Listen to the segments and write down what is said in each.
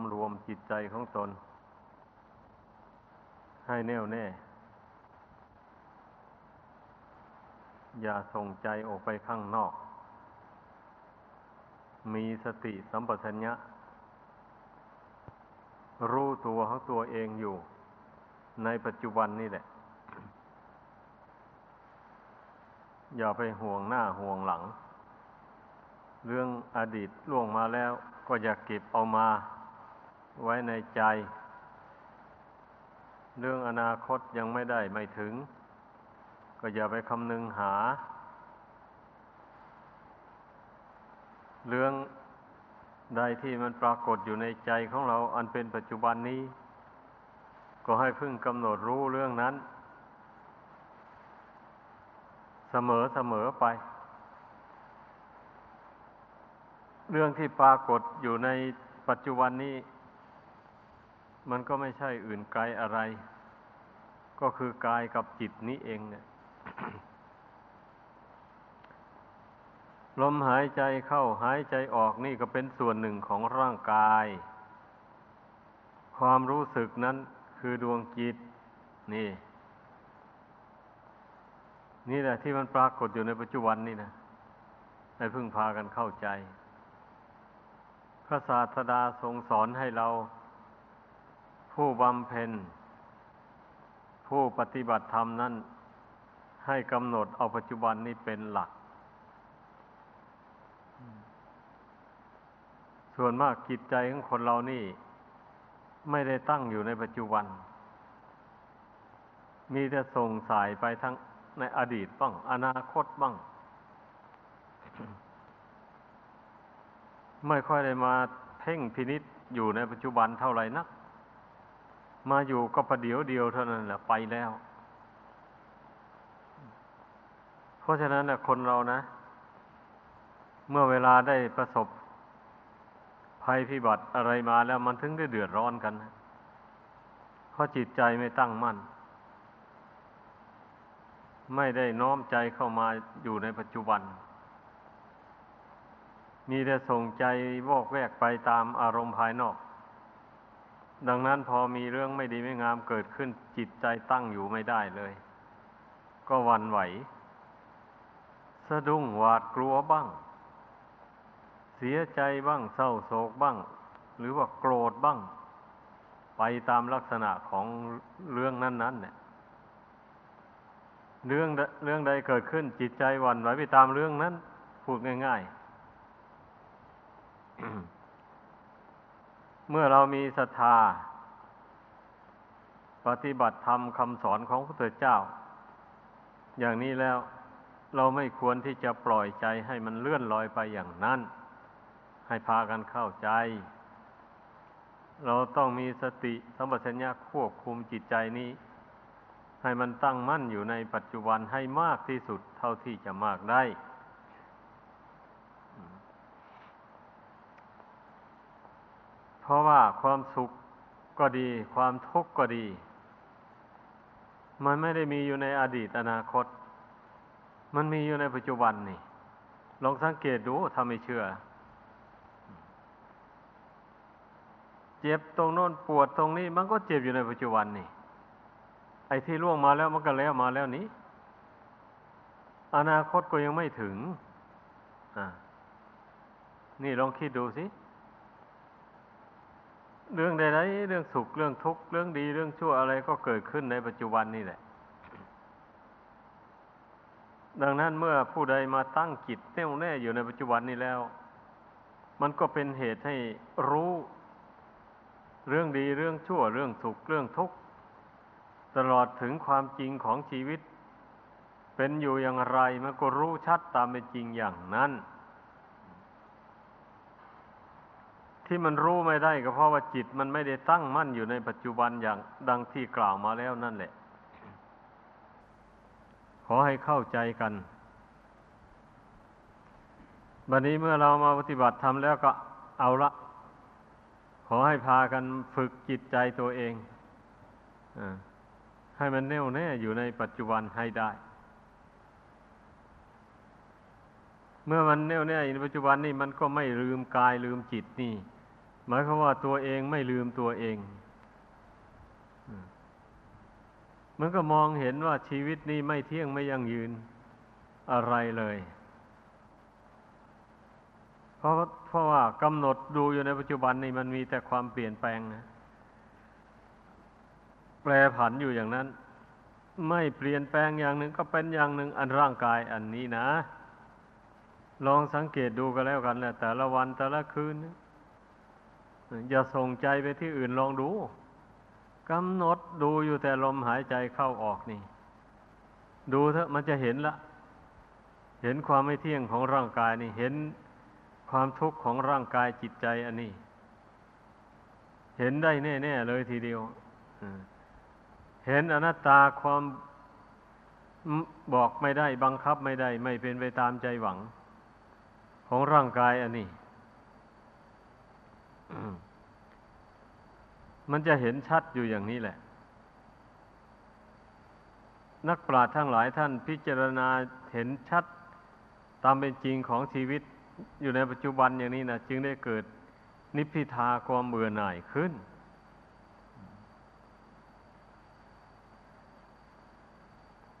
ำรวมจิตใจของตน ให้แน่วแน่ อย่าส่งใจออกไปข้างนอก มีสติสัมปชัญญะ รู้ตัวของตัวเองอยู่ ในปัจจุบันนี่แหละ อย่าไปห่วงหน้าห่วงหลัง เรื่องอดีตล่วงมาแล้วก็อย่าเก็บเอามา ไว้ในใจ เรื่องอนาคตยังไม่ได้ไม่ถึง ก็อย่าไปคำนึงหา เรื่องใดที่มันปรากฏอยู่ในใจของเราอันเป็นปัจจุบันนี้ ก็ให้พึ่งกำหนดรู้เรื่องนั้น เสมอเสมอไป เรื่องที่ปรากฏอยู่ในปัจจุบันนี้ มันก็ไม่ใช่อื่นไกลอะไร ก็คือกายกับจิตนี้เองเนี่ยลมหายใจเข้าหายใจออกนี่ก็เป็นส่วนหนึ่งของร่างกาย ความรู้สึกนั้นคือดวงจิต นี่ นี่แหละที่มันปรากฏอยู่ในปัจจุบันนี่นะให้พึ่งพากันเข้าใจ พระศาสดาทรงสอนให้เรา ผู้บำเพ็ญ ผู้ปฏิบัติธรรมนั้น ให้กำหนดเอาปัจจุบันนี้เป็นหลัก ส่วนมากจิตใจของคนเรานี่ ไม่ได้ตั้งอยู่ในปัจจุบัน มีแต่ส่งสายไปทั้งในอดีตบ้าง อนาคตบ้าง ไม่ค่อยได้มาเพ่งพินิษอยู่ในปัจจุบันเท่าไหร่นัก มาอยู่ก็ประเดี๋ยวเดียวเท่านั้นแหละไปแล้ว เพราะฉะนั้นนะคนเรานะ เมื่อเวลาได้ประสบภัยพิบัติอะไรมาแล้วมันถึงได้เดือดร้อนกันนะเพราะจิตใจไม่ตั้งมั่น ไม่ได้น้อมใจเข้ามาอยู่ในปัจจุบัน มีแต่ส่งใจวอกแวกไปตามอารมณ์ภายนอก ดังนั้นพอมีเรื่องไม่ดีไม่งามเกิดขึ้นจิตใจตั้งอยู่ไม่ได้เลย ก็วันไหว สะดุ้งหวาดกลัวบ้าง เสียใจบ้างเศร้าโศกบ้าง หรือว่าโกรธบ้าง ไปตามลักษณะของเรื่องนั้นๆเนี่ยเรื่องเรื่องใดเกิดขึ้นจิตใจวันไหวไปตามเรื่องนั้น พูดง่าย ๆ เมื่อเรามีศรัทธา ปฏิบัติธรรมคำสอนของพระพุทธเจ้า อย่างนี้แล้วเราไม่ควรที่จะปล่อยใจให้มันเลื่อนลอยไปอย่างนั้น ให้พากันเข้าใจ เราต้องมีสติสัมปชัญญะควบคุมจิตใจนี้ ให้มันตั้งมั่นอยู่ในปัจจุบันให้มากที่สุดเท่าที่จะมากได้ เพราะว่าความสุขก็ดี ความทุกข์ก็ดี มันไม่ได้มีอยู่ในอดีตอนาคต มันมีอยู่ในปัจจุบันนี่ ลองสังเกตดูถ้าไม่เชื่อ เจ็บตรงโน้นปวดตรงนี้ มันก็เจ็บอยู่ในปัจจุบันนี่ ไอ้ที่ล่วงมาแล้วมันก็แล้วมาแล้วนี้ อนาคตก็ยังไม่ถึง อ่า นี่ลองคิดดูสิ เรื่องใดๆเรื่องสุขเรื่องทุกข์เรื่องดีเรื่องชั่วอะไรก็เกิดขึ้นในปัจจุบันนี่แหละ ดังนั้นเมื่อผู้ใดมาตั้งจิตแน่วแน่อยู่ในปัจจุบันนี้แล้ว มันก็เป็นเหตุให้รู้เรื่องดีเรื่องชั่วเรื่องสุขเรื่องทุกข์ตลอดถึงความจริงของชีวิต เป็นอยู่อย่างไรมันก็รู้ชัดตามเป็นจริงอย่างนั้น ที่มันรู้ไม่ได้ก็เพราะว่าจิตมันไม่ได้ตั้งมั่นอยู่ในปัจจุบันอย่างดังที่กล่าวมาแล้วนั่นแหละ ขอให้เข้าใจกัน บัดนี้เมื่อเรามาปฏิบัติทำแล้วก็เอาละ ขอให้พากันฝึกจิตใจตัวเองอให้มันแน่วแน่อยู่ในปัจจุบันให้ได้ เมื่อมันแน่วแน่อยู่ในปัจจุบันนี่มันก็ไม่ลืมกายลืมจิตนี่ หมายความว่าตัวเองไม่ลืมตัวเองมันก็มองเห็นว่าชีวิตนี้ไม่เที่ยงไม่ยั่งยืนอะไรเลย เพราะเพราะว่ากำหนดดูอยู่ในปัจจุบันนี่มันมีแต่ความเปลี่ยนแปลงนะ แปรผันอยู่อย่างนั้น ไม่เปลี่ยนแปลงอย่างหนึ่งก็เป็นอย่างหนึ่งอันร่างกายอันนี้นะ ลองสังเกตดูก็แล้วกันแหละแต่ละวันแต่ละคืน อย่าส่งใจไปที่อื่นลองดูกำหนดดูอยู่แต่ลมหายใจเข้าออกนี่ ดูเถอะมันจะเห็นละ เห็นความไม่เที่ยงของร่างกายนี่ เห็นความทุกข์ของร่างกายจิตใจอันนี้ เห็นได้แน่ๆเลยทีเดียวเห็นอนัตตาความบอกไม่ได้ บังคับไม่ได้ ไม่เป็นไปตามใจหวัง ของร่างกายอันนี้ มันจะเห็นชัดอยู่อย่างนี้แหละ นักปราชญ์ทั้งหลายท่านพิจารณาเห็นชัดตามเป็นจริงของชีวิตอยู่ในปัจจุบันอย่างนี้นะจึงได้เกิดนิพพิทาความเบื่อหน่ายขึ้น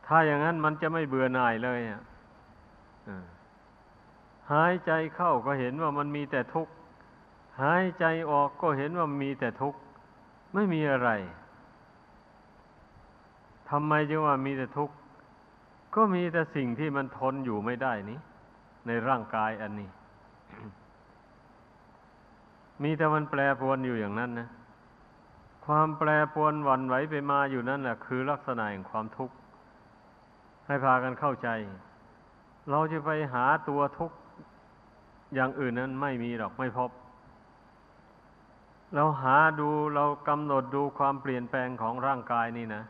ถ้าอย่างนั้นมันจะไม่เบื่อหน่ายเลยอะหายใจเข้าก็เห็นว่ามันมีแต่ทุกข์ หายใจออกก็เห็นว่ามีแต่ทุกข์ไม่มีอะไรทำไมจึงว่ามีแต่ทุกข์ก็มีแต่สิ่งที่มันทนอยู่ไม่ได้นี้ ในร่างกายอันนี้ มีแต่มันแปรปรวนอยู่อย่างนั้นนะ ความแปรปรวนวันไหวไปมาอยู่นั่นแหละคือลักษณะแห่งความทุกข์ ให้พากันเข้าใจ เราจะไปหาตัวทุกข์อย่างอื่นนั้นไม่มีหรอกไม่พบ เราหาดูเรากำหนดดูความเปลี่ยนแปลงของร่างกายนี่นะ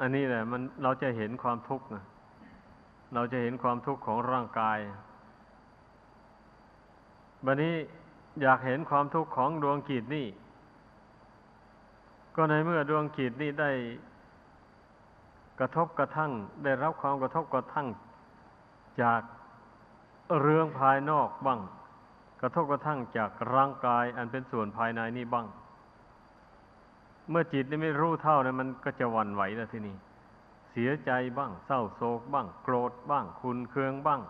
อันนี้แหละ มันเราจะเห็นความทุกข์นะเราจะเห็นความทุกข์ของร่างกายบัดนี้อยากเห็นความทุกข์ของดวงกิจนี่ ก็ในเมื่อดวงกิจนี่ได้กระทบกระทั่ง ได้รับความกระทบกระทั่งจากเรื่องภายนอกบ้าง ระทบกระทั่งจากร่างกายอันเป็นส่วนภายในนี่บ้าง เมื่อจิตนี่ไม่รู้เท่านะมันก็จะวันไหวแล้วทีนี้เสียใจบ้าง เศร้าโศกบ้าง โกรธบ้าง คุณเคืองบ้าง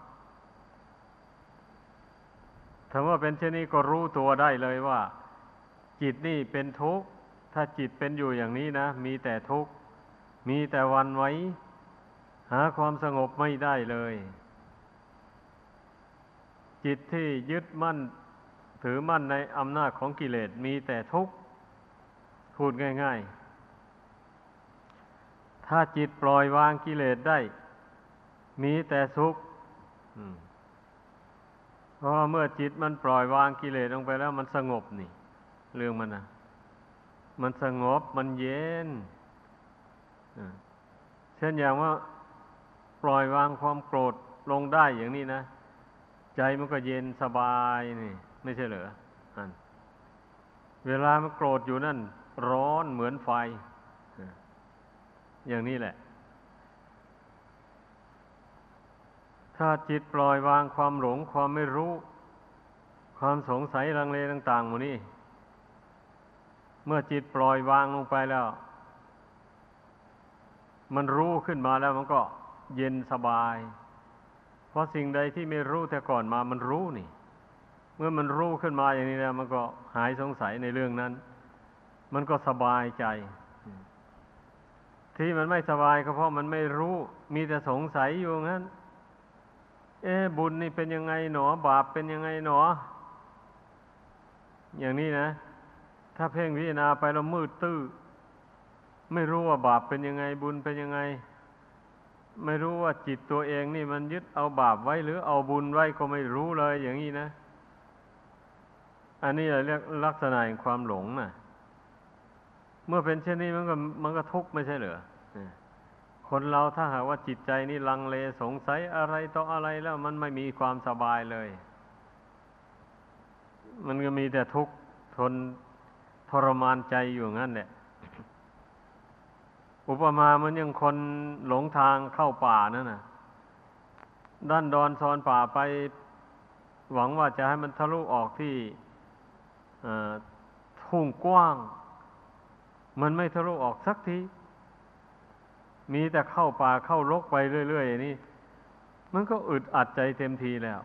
ถ้าว่าเป็นเช่นนี้ก็รู้ตัวได้เลยว่า จิตนี่เป็นทุกข์ ถ้าจิตเป็นอยู่อย่างนี้นะ มีแต่ทุกข์ มีแต่วันไว้ หาความสงบไม่ได้เลย จิตที่ยึดมั่น ถือมั่นในอำนาจของกิเลสมีแต่ทุกข์พูดง่าย ๆ ถ้าจิตปล่อยวางกิเลสได้ มีแต่สุขเพราะเมื่อจิตมันปล่อยวางกิเลสลงไปแล้ว มันสงบนี่ เรื่องมันนะมันสงบมันเย็นเช่นอย่างว่า ปล่อยวางความโกรธลงได้อย่างนี้นะ ใจมันก็เย็นสบายนี่ ไม่ใช่เหรอเวลามันโกรธอยู่นั่น ร้อนเหมือนไฟ อย่างนี้แหละ ถ้าจิตปล่อยวางความหลงความไม่รู้ ความสงสัยลังเลต่างๆหมดนี้ เมื่อจิตปล่อยวางลงไปแล้ว มันรู้ขึ้นมาแล้วมันก็เย็นสบาย เพราะสิ่งใดที่ไม่รู้แต่ก่อนมามันรู้นี่ เมื่อมันรู้ขึ้นมาอย่างนี้แล้วมันก็หายสงสัยในเรื่องนั้น มันก็สบายใจ ที่มันไม่สบายก็เพราะมันไม่รู้ มีแต่สงสัยอยู่งั้น เอ๊บุญนี่เป็นยังไงหนอ บาปเป็นยังไงหนอ อย่างนี้นะ ถ้าเพ่งพิจารณาไปแล้วมืดตื้อไม่รู้ว่าบาปเป็นยังไงบุญเป็นยังไง ไม่รู้ว่าจิตตัวเองนี่มันยึดเอาบาปไว้หรือเอาบุญไว้ก็ไม่รู้เลยอย่างนี้นะ อันนี้เราเรียกลักษณะแห่งความหลงนะ่ะ เมื่อเป็นเช่นนี้มันก็มันก็ทุกข์ไม่ใช่เหรอคนเราถ้าหากว่าจิตใจนี่ลังเลสงสัยอะไรต่ออะไรแล้วมันไม่มีความสบายเลย มันก็มีแต่ทุกข์ทนทรมานใจอยู่งั้นแหละ อุปมามันยังคนหลงทางเข้าป่านั่นน่ะ ด้านดอนซอนป่าไป หวังว่าจะให้มันทะลุออกที่ทุ่งกว้าง มันไม่ทะลุออกสักที มีแต่เข้าป่าเข้ารกไปเรื่อยๆอย่างนี้มันก็อึดอัดใจเต็มทีแล้ว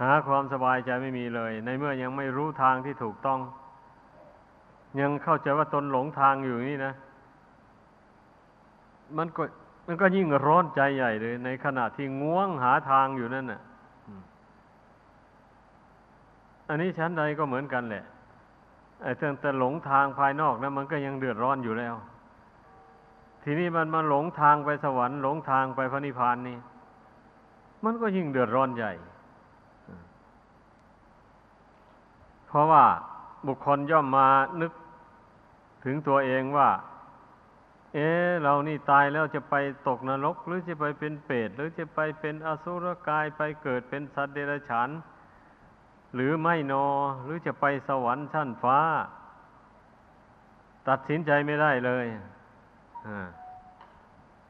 หาความสบายใจไม่มีเลย ในเมื่อยังไม่รู้ทางที่ถูกต้อง ยังเข้าใจว่าตนหลงทางอยู่นี่นะ มันก็มันก็ยิ่งร้อนใจใหญ่เลย ในขณะที่ง่วงหาทางอยู่นั่นน่ะ อันนี้ชั้นใดก็เหมือนกันแหละ ไอ้เรื่องแต่หลงทางภายนอกนะมันก็ยังเดือดร้อนอยู่แล้ว ทีนี้มันมาหลงทางไปสวรรค์หลงทางไปพระนิพพานนี่ มันก็ยิ่งเดือดร้อนใหญ่ เพราะว่าบุคคลย่อมมานึก ถึงตัวเองว่า เอ๊เรานี่ตายแล้วจะไปตกนรก หรือจะไปเป็นเปรตหรือจะไปเป็นอสุรกายไปเกิดเป็นสัตว์เดรัจฉานหรือไม่นอหรือจะไปสวรรค์ชั้นฟ้า ตัดสินใจไม่ได้เลยอ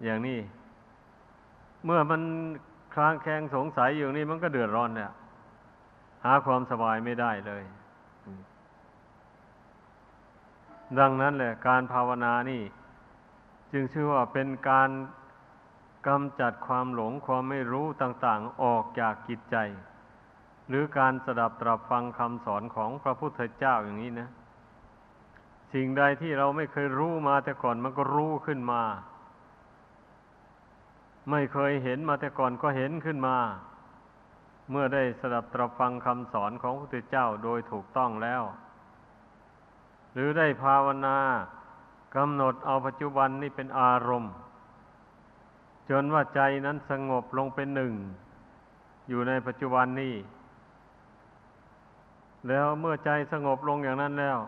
อย่างนี้ เมื่อมันคลางแคลงสงสัยอยู่นี่มันก็เดือดร้อนเนี่ยหาความสบายไม่ได้เลย ดังนั้นแหละการภาวนานี่ จึงชื่อว่าเป็นการกำจัดความหลงความไม่รู้ต่างๆออกจากกิจใจ หรือการสดับตรับฟังคำสอนของพระพุทธเจ้าอย่างนี้นะ สิ่งใดที่เราไม่เคยรู้มาแต่ก่อนมันก็รู้ขึ้นมา ไม่เคยเห็นมาแต่ก่อนก็เห็นขึ้นมา เมื่อได้สดับตรับฟังคำสอนของพระพุทธเจ้าโดยถูกต้องแล้ว รือได้ภาวนากำหนดเอาปัจจุบันนี่เป็นอารมณ์ จนว่าใจนั้นสงบลงเป็นหนึ่ง อยู่ในปัจจุบันนี้ แล้วเมื่อใจสงบลงอย่างนั้นแล้ว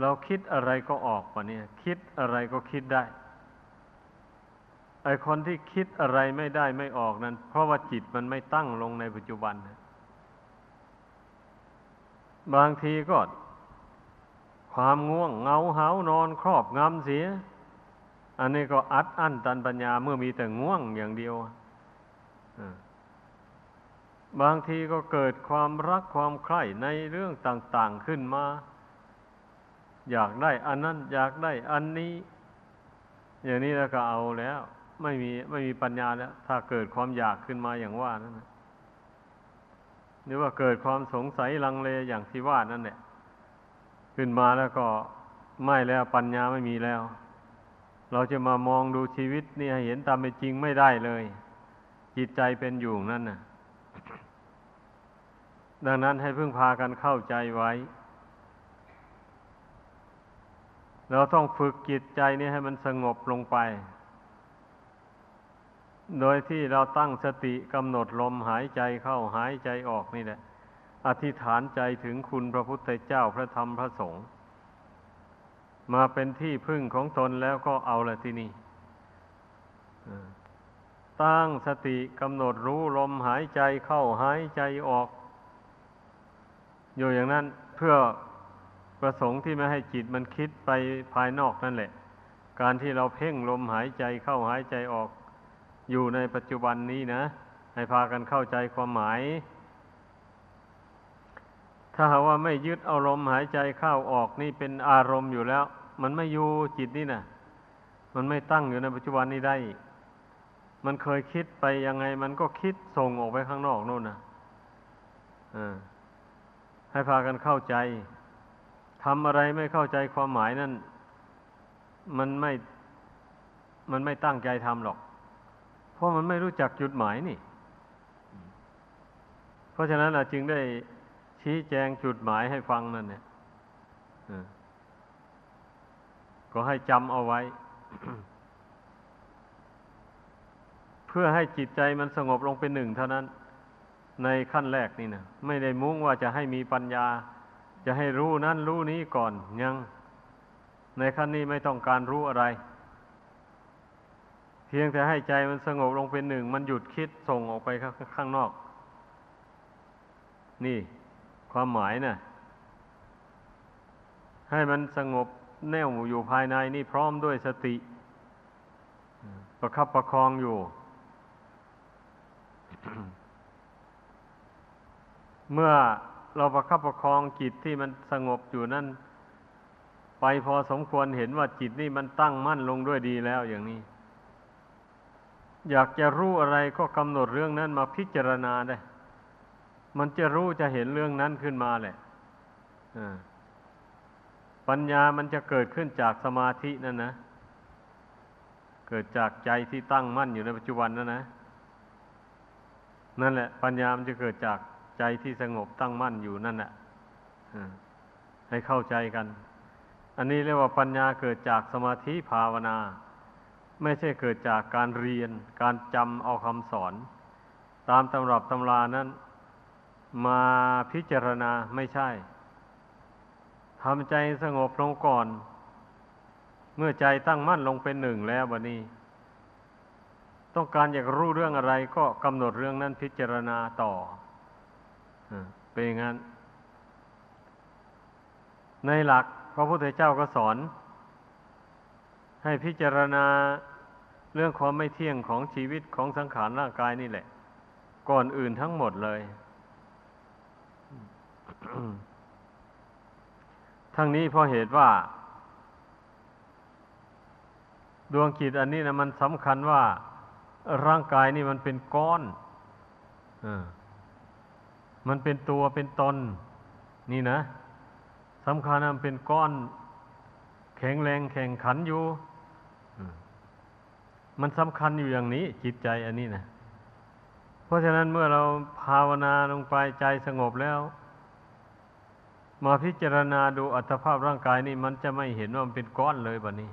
เราคิดอะไรก็ออกปะเนี่ย คิดอะไรก็คิดได้ ไอคนที่คิดอะไรไม่ได้ไม่ออกนั้น เพราะว่าจิตมันไม่ตั้งลงในปัจจุบัน บางทีก็ ความง่วงเงาเหานอนครอบงำเสีย อันนี้ก็อัดอั้นตันปัญญาเมื่อมีแต่ง่วงอย่างเดียวบางทีก็เกิดความรักความใคร่ในเรื่องต่าง ๆขึ้นมา อยากได้อันนั้น อยากได้อันนี้ อย่างนี้แล้วก็เอาแล้ว ไม่มีไม่มีปัญญาแล้ว ถ้าเกิดความอยากขึ้นมาอย่างว่านั่นหรือว่าเกิดความสงสัยลังเลอย่างที่ว่านั่นแหละ ขึ้นมาแล้วก็ไม่แล้วปัญญาไม่มีแล้ว เราจะมามองดูชีวิตนี่ให้เห็นตามเป็นจริงไม่ได้เลย จิตใจเป็นอยู่นั่นน่ะ ดังนั้นให้พึ่งพากันเข้าใจไว้ เราต้องฝึกจิตใจนี้ให้มันสงบลงไป โดยที่เราตั้งสติกำหนดลมหายใจเข้าหายใจออกนี่แหละ อธิษฐานใจถึงคุณพระพุทธเจ้าพระธรรมพระสงฆ์มาเป็นที่พึ่งของตนแล้วก็เอาละที่นี่ตั้งสติกำหนดรู้ลมหายใจเข้าหายใจออก อยู่อย่างนั้นเพื่อประสงค์ที่ไม่ให้จิตมันคิดไปภายนอกนั่นแหละ การที่เราเพ่งลมหายใจเข้าหายใจออก อยู่ในปัจจุบันนี้นะ ให้พากันเข้าใจความหมาย ถ้าหากว่าไม่ยึดเอาลมหายใจเข้าออกนี่เป็นอารมณ์อยู่แล้ว มันไม่อยู่จิตนี่นะมันไม่ตั้งอยู่ในปัจจุบันนี้ได้ มันเคยคิดไปยังไง มันก็คิดส่งออกไปข้างนอกโน่นนะอ่าให้พากันเข้าใจทำอะไรไม่เข้าใจความหมายนั่น มันไม่ มันไม่ตั้งใจทำหรอก เพราะมันไม่รู้จักจุดหมายนี่ เพราะฉะนั้นเราจึงได้ ชี้แจงจุดหมายให้ฟังนั่นเนี่ยก็ให้จำเอาไว้ เพื่อให้จิตใจมันสงบลงเป็นหนึ่งเท่านั้น ในขั้นแรกนี่นะไม่ได้มุ่งว่าจะให้มีปัญญา จะให้รู้นั่นรู้นี้ก่อนยัง ในขั้นนี้ไม่ต้องการรู้อะไร เพียงแต่ให้ใจมันสงบลงเป็นหนึ่ง มันหยุดคิดส่งออกไปข้างนอก นี่ ความหมายนะ่ะ ให้มันสงบแน่วอยู่ภายในนี่พร้อมด้วยสติ ประคับประคองอยู่ เมื่อเราประคับประคองจิตที่มันสงบอยู่นั่นไปพอสมควรเห็นว่าจิตนี่มันตั้งมั่นลงด้วยดีแล้วอย่างนี้ อยากจะรู้อะไรก็กำหนดเรื่องนั้นมาพิจารณาได้ มันจะรู้จะเห็นเรื่องนั้นขึ้นมาแหละปัญญามันจะเกิดขึ้นจากสมาธินั่นนะ เกิดจากใจที่ตั้งมั่นอยู่ในปัจจุบันนั่นนะ นั่นแหละ ปัญญามันจะเกิดจากใจที่สงบตั้งมั่นอยู่นั่นแหละให้เข้าใจกัน อันนี้เรียกว่าปัญญาเกิดจากสมาธิภาวนา ไม่ใช่เกิดจากการเรียน การจำเอาคำสอน ตามตำรับตำรานั้น มาพิจารณาไม่ใช่ทำใจสงบลงก่อน เมื่อใจตั้งมั่นลงเป็นหนึ่งแล้วบัดนี้ ต้องการอยากรู้เรื่องอะไรก็กำหนดเรื่องนั้นพิจารณาต่อเป็นอย่างนั้น ในหลักพระพุทธเจ้าก็สอน ให้พิจารณาเรื่องความไม่เที่ยงของชีวิตของสังขารร่างกายนี่แหละ ก่อนอื่นทั้งหมดเลย ทั้งนี้เพราะเหตุว่า ดวงจิตอันนี้นะมันสำคัญว่า ร่างกายนี่มันเป็นก้อนอมันเป็นตัวเป็นตน นี่นะสำคัญมันเป็นก้อน แข็งแรงแข่งขันอยู่มันสำคัญอยู่อย่างนี้ จิตใจอันนี้นะเพราะฉะนั้นเมื่อเราภาวนาลงไปใจสงบแล้ว มาพิจารณาดูอัตภาพร่างกายนี่ มันจะไม่เห็นว่ามันเป็นก้อนเลยแบบนี้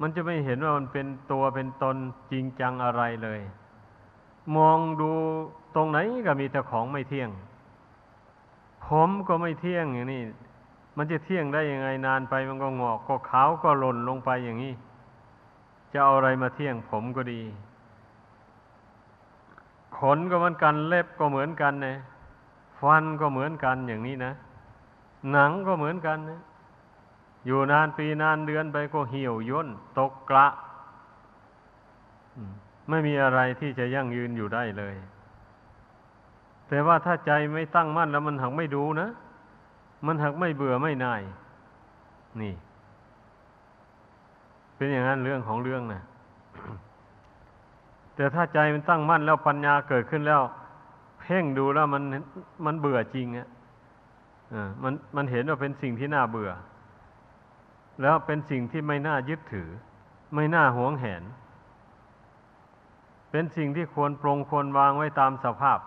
มันจะไม่เห็นว่ามันเป็นตัวเป็นตนจริงจังอะไรเลย มองดูตรงไหนก็มีแต่ของไม่เที่ยง ผมก็ไม่เที่ยงอย่างนี้มันจะเที่ยงได้ยังไงนานไปมันก็งอกก็ขาวก็หล่นลงไปอย่างนี้ จะเอาอะไรมาเที่ยงผมก็ดี ขนก็เหมือนกันเล็บก็เหมือนกันเนี่ย ฟันก็เหมือนกันอย่างนี้นะ หนังก็เหมือนกันนะอยู่นานปีนานเดือนไปก็เหี่ยวย่นตกกระไม่มีอะไรที่จะยั่งยืนอยู่ได้เลย แต่ว่าถ้าใจไม่ตั้งมั่นแล้วมันหักไม่ดูนะ มันหักไม่เบื่อไม่นาย นี่ เป็นอย่างนั้นเรื่องของเรื่องนะแต่ถ้าใจมันตั้งมั่นแล้วปัญญาเกิดขึ้นแล้ว เพ่งดูแล้วมันมันเบื่อจริงอะอ่ามันมันเห็นว่าเป็นสิ่งที่น่าเบื่อ แล้วเป็นสิ่งที่ไม่น่ายึดถือ ไม่น่าหวงแหน เป็นสิ่งที่ควรปรงควรวางไว้ตามสภาพ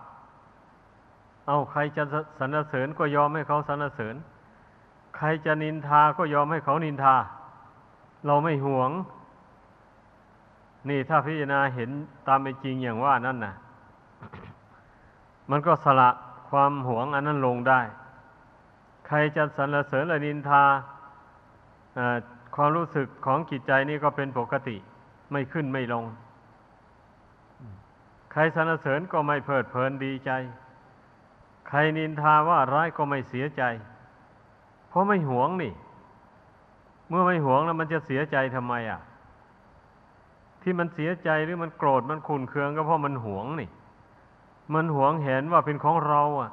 เอาใครจะสรรเสริญก็ยอมให้เขาสรรเสริญ ใครจะนินทาก็ยอมให้เขานินทา เราไม่หวง นี่ถ้าพิจารณาเห็นตามเป็นจริงอย่างว่านั่นน่ะ มันก็สละความหวงอันนั้นลงได้ ใครจะสรรเสริญหรือนินทาความรู้สึกของจิตใจนี่ก็เป็นปกติ ไม่ขึ้นไม่ลง ใครสรรเสริญก็ไม่เพลิดเพลินดีใจ ใครนินทาว่าร้ายก็ไม่เสียใจ เพราะไม่หวงนี่ เมื่อไม่หวงแล้วมันจะเสียใจทำไมอะ ที่มันเสียใจหรือมันโกรธมันขุนเคืองก็เพราะมันหวงนี่ มันหวงเห็นว่าเป็นของเรา อะ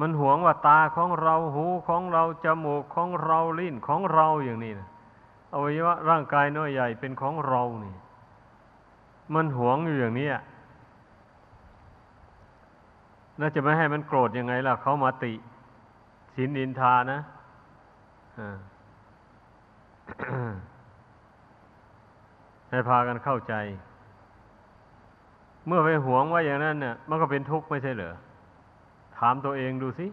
มันหวงว่าตาของเราหูของเราจมูกของเราลิ้นของเราอย่างนี้นะอวัยวะร่างกายน้อยใหญ่เป็นของเรานี่ มันหวงอยู่อย่างนี้น่าจะไม่ให้มันโกรธยังไงล่ะเขามาติสินอินทานะให้พากันเข้าใจ เมื่อไปหวงว่าอย่างนั้นเนี่ยมันก็เป็นทุกข์ไม่ใช่เหรอ ถามตัวเองดูสิ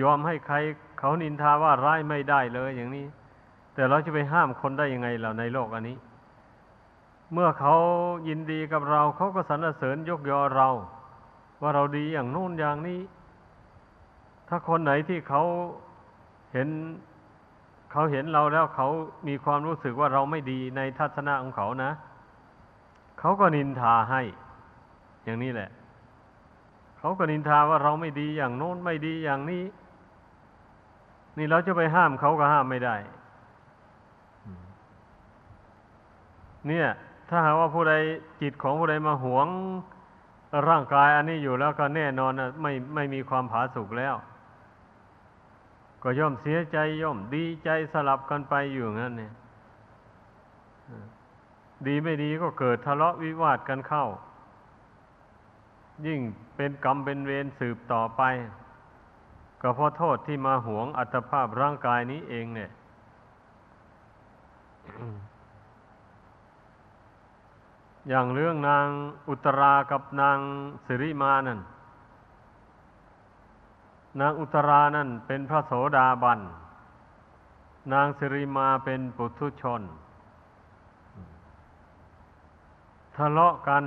ยอมให้ใครเขานินทาว่าร้ายไม่ได้เลยอย่างนี้ แต่เราจะไปห้ามคนได้ยังไงเราในโลกอันนี้ เมื่อเขายินดีกับเราเขาก็สรรเสริญยกยอเรา ว่าเราดีอย่างนู้นอย่างนี้ ถ้าคนไหนที่เขาเห็น เขาเห็นเราแล้วเขามีความรู้สึกว่าเราไม่ดีในทัศนะของเขานะ เขาก็นินทาให้ อย่างนี้แหละ เขาก็นินทาว่าเราไม่ดีอย่างโน้นไม่ดีอย่างนี้ นี่เราจะไปห้ามเขาก็ห้ามไม่ได้ เนี่ย ถ้าหากว่าผู้ใดจิตของผู้ใดมาหวงร่างกายอันนี้อยู่แล้วก็แน่นอนนะไม่ไม่มีความผาสุกแล้ว ก็ย่อมเสียใจย่อมดีใจสลับกันไปอยู่งั้นเนี่ยดีไม่ดีก็เกิดทะเลาะวิวาทกันเข้า ยิ่งเป็นกรรมเป็นเวรสืบต่อไป ก็เพราะโทษที่มาหวงอัตภาพร่างกายนี้เองเนี่ยอย่างเรื่องนางอุตรากับนางสิริมานั่น นางอุตรานั่นเป็นพระโสดาบัน นางสิริมาเป็นปุถุชน ทะเลาะกัน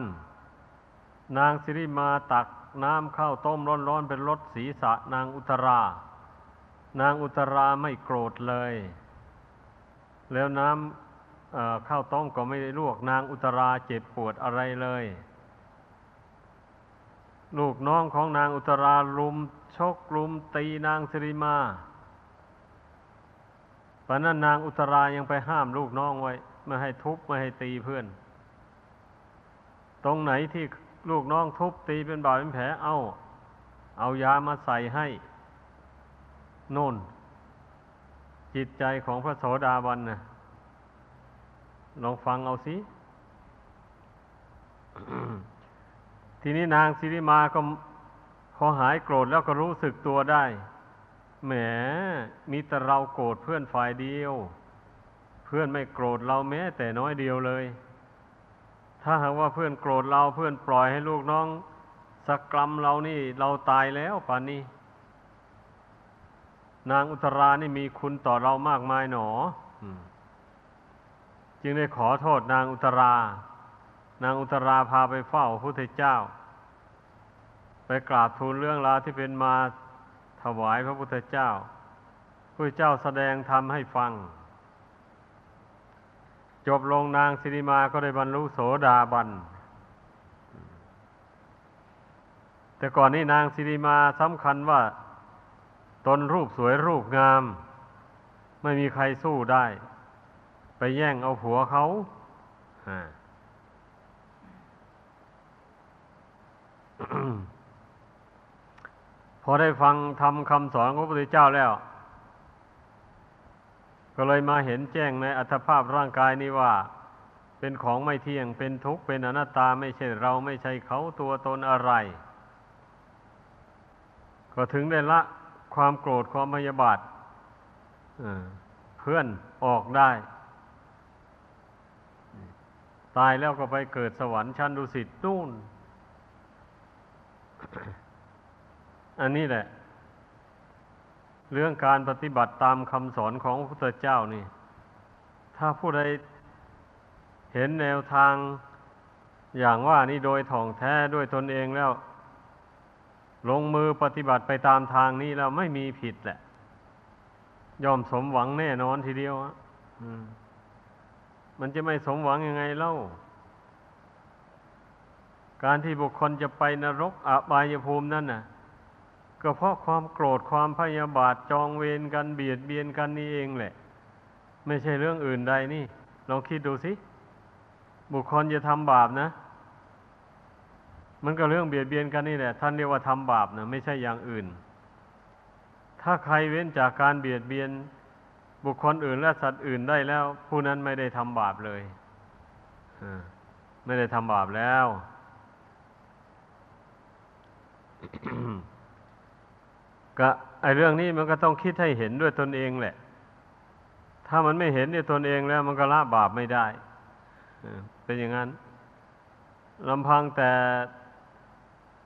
นางสิริมาตักน้ำข้าวต้มร้อนๆเป็นรสศีรษะนางอุตรา นางอุตราไม่โกรธเลย แล้วน้ำข้าวต้มก็ไม่ได้ลวก นางอุตราเจ็บปวดอะไรเลย ลูกน้องของนางอุตราลุม ชกลุมตีนางสิริมาปะนั้นนางอุตรายังไปห้ามลูกน้องไว้ ไม่ให้ทุบไม่ให้ตีเพื่อน ตรงไหนที่ลูกน้องทุบตีเป็นบาดเป็นแผลเอาเอายามาใส่ให้โน่น จิตใจของพระโสดาบันนะลองฟังเอาสิทีนี้นางสิริมาก็ อหายโกรธแล้วก็รู้สึกตัวได้ แหม มีแต่เราโกรธเพื่อนฝ่ายเดียว เพื่อนไม่โกรธเราแม้แต่น้อยเดียวเลย ถ้าหากว่าเพื่อนโกรธเราเพื่อนปล่อยให้ลูกน้องสักกรัมเรานี่เราตายแล้วป่านนี้ นางอุตรานี่มีคุณต่อเรามากมายหนอจึงได้ขอโทษนางอุตรา นางอุตราพาไปเฝ้าพระพุทธเจ้า ไปกราบทูลเรื่องราวที่เป็นมาถวายพระพุทธเจ้าพระเจ้าแสดงธรรมให้ฟัง จบลงนางสิริมาก็ได้บรรลุโสดาบัน แต่ก่อนนี้นางสิริมาสำคัญว่า ตนรูปสวยรูปงาม ไม่มีใครสู้ได้ ไปแย่งเอาผัวเขา พอได้ฟังทำคำสอนของพระพุทธเจ้าแล้ว ก็เลยมาเห็นแจ้งในอัตภาพร่างกายนี้ว่า เป็นของไม่เที่ยงเป็นทุกข์เป็นอนัตตาไม่ใช่เราไม่ใช่เขาตัวตนอะไร ก็ถึงได้ละความโกรธความพยาบาทเพื่อนออกได้ ตายแล้วก็ไปเกิดสวรรค์ชั้นดุสิตนู่น อันนี้แหละ เรื่องการปฏิบัติตามคำสอนของพระพุทธเจ้านี่ ถ้าผู้ใดเห็นแนวทางอย่างว่านี่โดยถ่องแท้ด้วยตนเองแล้ว ลงมือปฏิบัติไปตามทางนี้แล้วไม่มีผิดแหละ ยอมสมหวังแน่นอนทีเดียวอะมันจะไม่สมหวังยังไงเล่า การที่บุคคลจะไปนรกอบายภูมินั่นน่ะ ก็เพราะความโกรธความพยาบาทจองเวรกันเบียดเบียนกันนี่เองแหละ ไม่ใช่เรื่องอื่นใดนี่ลองคิดดูสิ บุคคลจะทำบาปนะ มันก็เรื่องเบียดเบียนกันนี่แหละ ท่านเรียกว่าทำบาปนะไม่ใช่อย่างอื่น ถ้าใครเว้นจากการเบียดเบียน บุคคลอื่นและสัตว์อื่นได้แล้ว ผู้นั้นไม่ได้ทำบาปเลยไม่ได้ทำบาปแล้ว ก็ไอเรื่องนี้มันก็ต้องคิดให้เห็นด้วยตนเองแหละ ถ้ามันไม่เห็นด้วยตนเองแล้วมันก็ละบาปไม่ได้เป็นอย่างนั้นลำพังแต่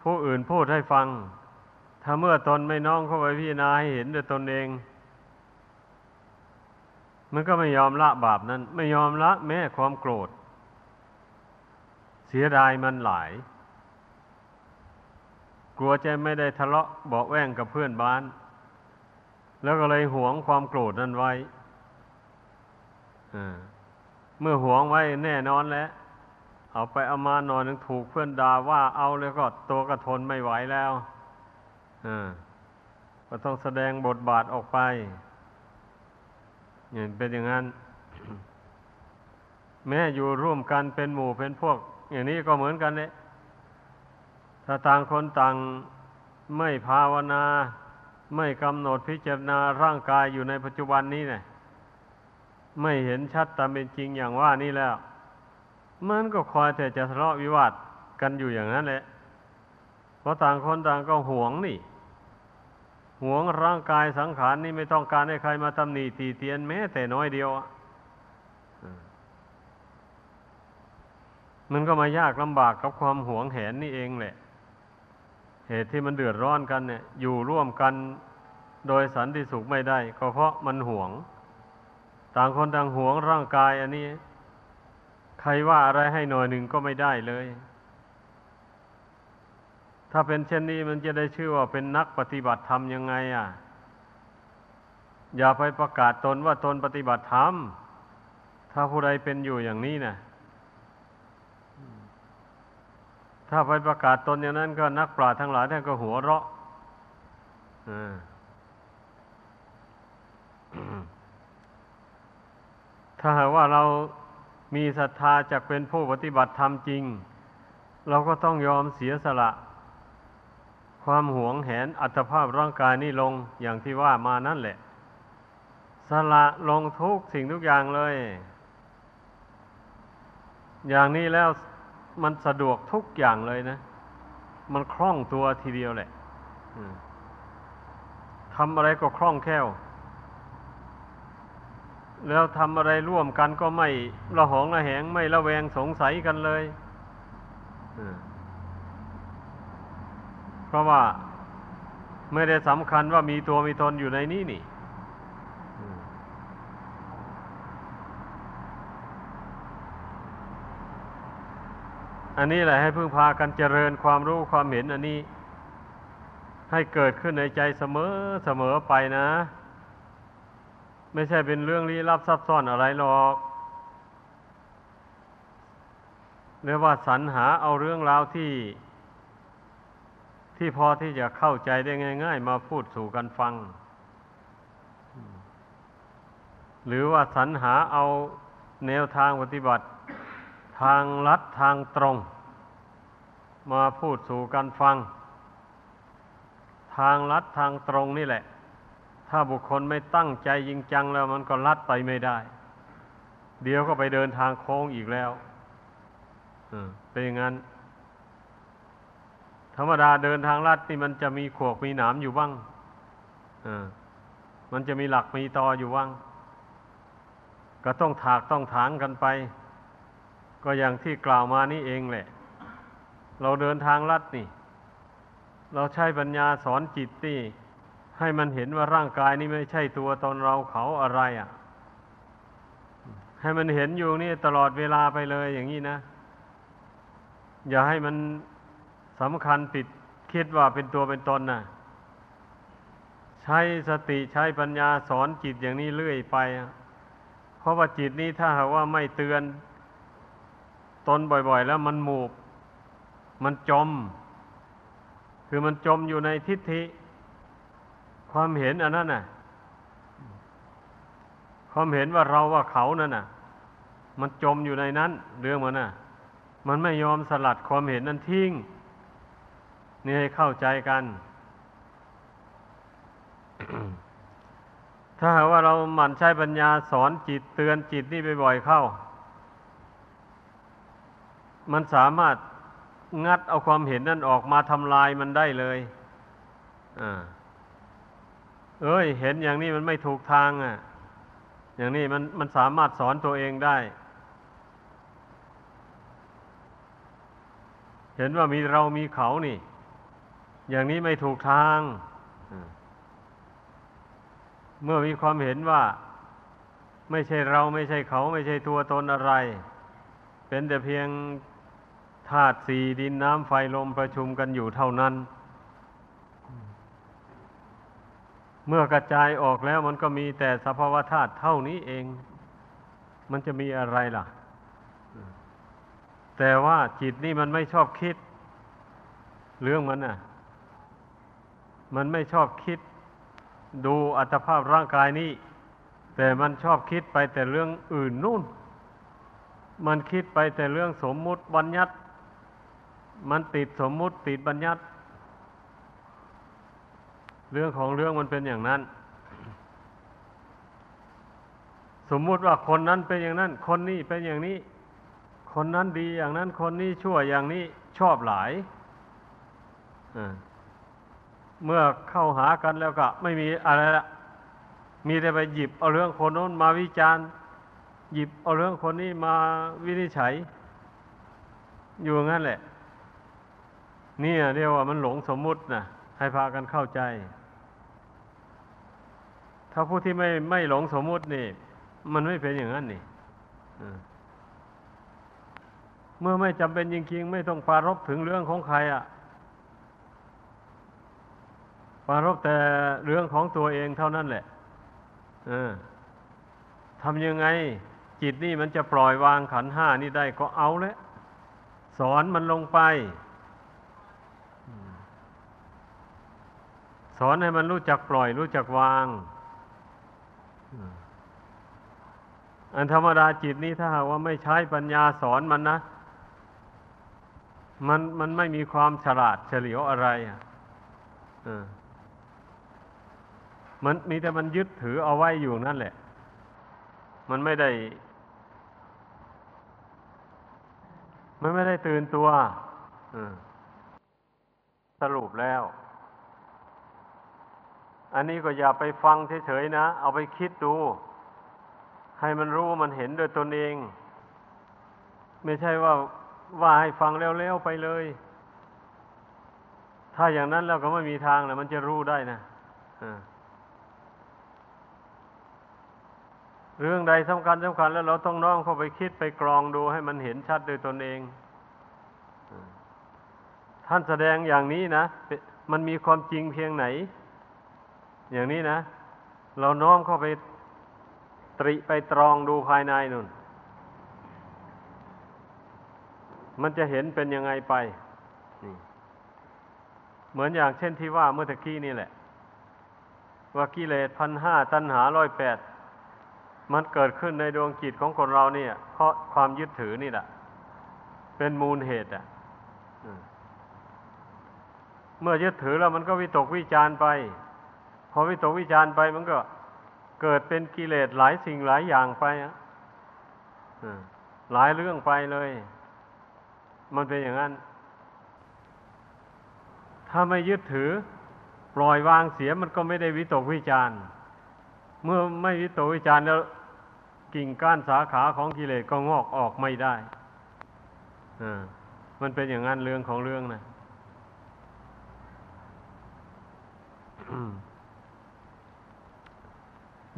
ผู้อื่นพูดให้ฟัง ถ้าเมื่อตนไม่น้องเข้าไปพิจารณาให้เห็นด้วยตนเอง มันก็ไม่ยอมละบาปนั้น ไม่ยอมละแม้ความโกรธ เสียดายมันหลาย กลัวจะไม่ได้ทะเลาะเบาแวงกับเพื่อนบ้าน แล้วก็เลยหวงความโกรธนั้นไว้เมื่อหวงไว้แน่นอนแล้ว เอาไปเอามานอยนึงถูกเพื่อนด่าว่าเอาแล้วก็ตัวก็ทนไม่ไหวแล้วก็ต้องแสดงบทบาทออกไปเห็นเป็นอย่างนั้น แม้อยู่ร่วมกันเป็นหมู่เป็นพวก อย่างนี้ก็เหมือนกันเนี่ย ถ้าต่างคนต่างไม่ภาวนา ไม่กำหนดพิจารณาร่างกายอยู่ในปัจจุบันนี้เนี่ยไม่เห็นชัดตามเป็นจริงอย่างว่านี่แล้ว มันก็คอยแต่จะทะเลาะวิวาทกันอยู่อย่างนั้นแหละ เพราะต่างคนต่างก็หวงนี่หวงร่างกายสังขารนี่ไม่ต้องการให้ใครมาตำหนิตีเตียนแม้แต่น้อยเดียวมันก็มายากลำบากกับความหวงแหนนี่เองแหละ เหตุที่มันเดือดร้อนกันเนี่ย อยู่ร่วมกันโดยสันติสุขไม่ได้ ก็เพราะมันหวง ต่างคนต่างหวงร่างกาย อันนี้ ใครว่าอะไรให้หน่อยหนึ่งก็ไม่ได้เลย ถ้าเป็นเช่นนี้มันจะได้ชื่อว่าเป็นนักปฏิบัติธรรมยังไงอะ อย่าไปประกาศตนว่าตนปฏิบัติธรรม ถ้าผู้ใดเป็นอยู่อย่างนี้นะ่ะ ถ้าไปประกาศตนอย่างนั้นก็นักปราชญ์ทั้งหลายท่านก็หัวเราะถ้าหากว่าเรามีศรัทธาจะเป็นผู้ปฏิบัติธรรมจริง เราก็ต้องยอมเสียสละ ความหวงแหนอัตภาพร่างกายนี่ลงอย่างที่ว่ามานั่นแหละ สละลงทุกสิ่งทุกอย่างเลย อย่างนี้แล้ว มันสะดวกทุกอย่างเลยนะ มันคล่องตัวทีเดียวแหละทำอะไรก็คล่องแคล่ว แล้วทำอะไรร่วมกันก็ไม่ระหองระแหงไม่ระแวงสงสัยกันเลยเพราะว่าไม่ได้สำคัญว่ามีตัวมีตนอยู่ในนี้นี่ อันนี้แหละให้พึ่งพากันเจริญความรู้ความเห็นอันนี้ ให้เกิดขึ้นในใจเสมอเสมอไปนะ ไม่ใช่เป็นเรื่องลี้ลับซับซ้อนอะไรหรอกเรียกว่าสรรหาเอาเรื่องราวที่ ที่พอที่จะเข้าใจได้ง่าย ๆ มาพูดสู่กันฟัง หรือว่าสรรหาเอาแนวทางปฏิบัติ ทางลัดทางตรง มาพูดสู่กันฟัง ทางลัดทางตรงนี่แหละ ถ้าบุคคลไม่ตั้งใจจริงจังแล้วมันก็ลัดไปไม่ได้ เดี๋ยวก็ไปเดินทางโค้งอีกแล้วเป็นอย่างนั้น ธรรมดาเดินทางลัดนี่มันจะมีขวกมีหนามอยู่บ้างมันจะมีหลักมีตออยู่บ้างก็ต้องถากต้องถางกันไป ก็อย่างที่กล่าวมานี่เองแหละ เราเดินทางลัดนี่ เราใช้ปัญญาสอนจิตนี่ ให้มันเห็นว่าร่างกายนี้ไม่ใช่ตัวตนเราเขาอะไรอะ่ะ ให้มันเห็นอยู่นี่ตลอดเวลาไปเลยอย่างนี้นะ อย่าให้มันสำคัญปิดคิดว่าเป็นตัวเป็นตนนะ่ะ ใช้สติใช้ปัญญาสอนจิตอย่างนี้เรื่อยไป เพราะว่าจิตนี้ถ้าหากว่าไม่เตือน ตนบ่อย ๆ แล้วมันหมูบ มันจม คือมันจมอยู่ในทิฏฐิ ความเห็นอันนั้นน่ะ ความเห็นว่าเราว่าเขานั่นน่ะ มันจมอยู่ในนั้น เรื่องมันน่ะ มันไม่ยอมสลัดความเห็นนั้นทิ้ง นี่ให้เข้าใจกันถ้าหากว่าเราหมั่นใช้ปัญญาสอนจิตเตือนจิตนี่บ่อยๆเข้า มันสามารถงัดเอาความเห็นนั่นออกมาทำลายมันได้เลยอ่าเอ้ย เห็นอย่างนี้มันไม่ถูกทางอะ อย่างนี้มันมันสามารถสอนตัวเองได้ เห็นว่ามีเรามีเขานี่ อย่างนี้ไม่ถูกทาง เมื่อมีความเห็นว่า ไม่ใช่เราไม่ใช่เขาไม่ใช่ตัวตนอะไร เป็นแต่เพียง ธาตุสี่ดินน้ำไฟลมประชุมกันอยู่เท่านั้น เมื่อกระจายออกแล้วมันก็มีแต่สภาวธาตุเท่านี้เอง มันจะมีอะไรล่ะ แต่ว่าจิตนี่มันไม่ชอบคิด เรื่องมันน่ะ มันไม่ชอบคิด ดูอัตภาพร่างกายนี้ แต่มันชอบคิดไปแต่เรื่องอื่นนู่นมันคิดไปแต่เรื่องสมมุติบัญญัติ มันติดสมมุติติดบัญญัติ เรื่องของเรื่องมันเป็นอย่างนั้น สมมุติว่าคนนั้นเป็นอย่างนั้น คนนี้เป็นอย่างนี้ คนนั้นดีอย่างนั้น คนนี้ชั่วอย่างนี้ชอบหลายเมื่อเข้าหากันแล้วก็ไม่มีอะไรละมีแต่ไปหยิบเอาเรื่องคนโน้นมาวิจารณ์ หยิบเอาเรื่องคนนี้มาวินิจฉัย อยู่งั้นแหละ นี่เรียกว่ามันหลงสมมุตินะให้พากันเข้าใจ ถ้าผู้ที่ไม่ไม่หลงสมมุตินี่ มันไม่เป็นอย่างนั้นนี่เมื่อไม่จำเป็นจริงๆไม่ต้องปารบถึงเรื่องของใครอะ่ะปารบแต่เรื่องของตัวเองเท่านั้นแหละทำยังไง จิตนี่มันจะปล่อยวางขันห้านี่ได้ก็เอาแล้วสอนมันลงไป สอนให้มันรู้จักปล่อย รู้จักวาง อันธรรมดาจิตนี้ถ้าหากว่าไม่ใช้ปัญญาสอนมันนะ มันมันไม่มีความฉลาดเฉลียวอะไรอะมันมีแต่มันยึดถือเอาไว้อยู่นั่นแหละ มันไม่ได้ มันไม่ได้ตื่นตัวสรุปแล้ว อันนี้ก็อย่าไปฟังเฉยๆนะ เอาไปคิดดู ให้มันรู้มันเห็นโดยตนเอง ไม่ใช่ว่าว่าให้ฟังเร็วๆไปเลย ถ้าอย่างนั้นแล้วก็ไม่มีทางนะมันจะรู้ได้นะอ่าเรื่องใดสำคัญสำคัญแล้วเราต้องน้อมเข้าไปคิดไปกรองดูให้มันเห็นชัดโดยตนเอง ท่านแสดงอย่างนี้นะ มันมีความจริงเพียงไหน อย่างนี้นะ เราน้อมเข้าไปตริไปตรองดูภายในนุ่น มันจะเห็นเป็นยังไงไป เหมือนอย่างเช่นที่ว่าเมื่อตะกี้นี่แหละ ว่ากิเลสพันห้าตัณหาร้อยแปดมันเกิดขึ้นในดวงจิตของคนเราเนี่ย เพราะความยึดถือนี่แหละ เป็นมูลเหตุอะเมื่อยึดถือแล้วมันก็วิตกวิจารไป อวิตกวิจารไปมันก็เกิดเป็นกิเลสหลายสิ่งหลายอย่างไปอะหลายเรื่องไปเลย มันเป็นอย่างนั้น ถ้าไม่ยึดถือ ปล่อยวางเสียมันก็ไม่ได้วิตกวิจารเมื่อไม่วิตกวิจารแล้วกิ่งก้านสาขาของกิเลสก็งอกออกไม่ได้อ่ามันเป็นอย่างนั้นเรื่องของเรื่องนะ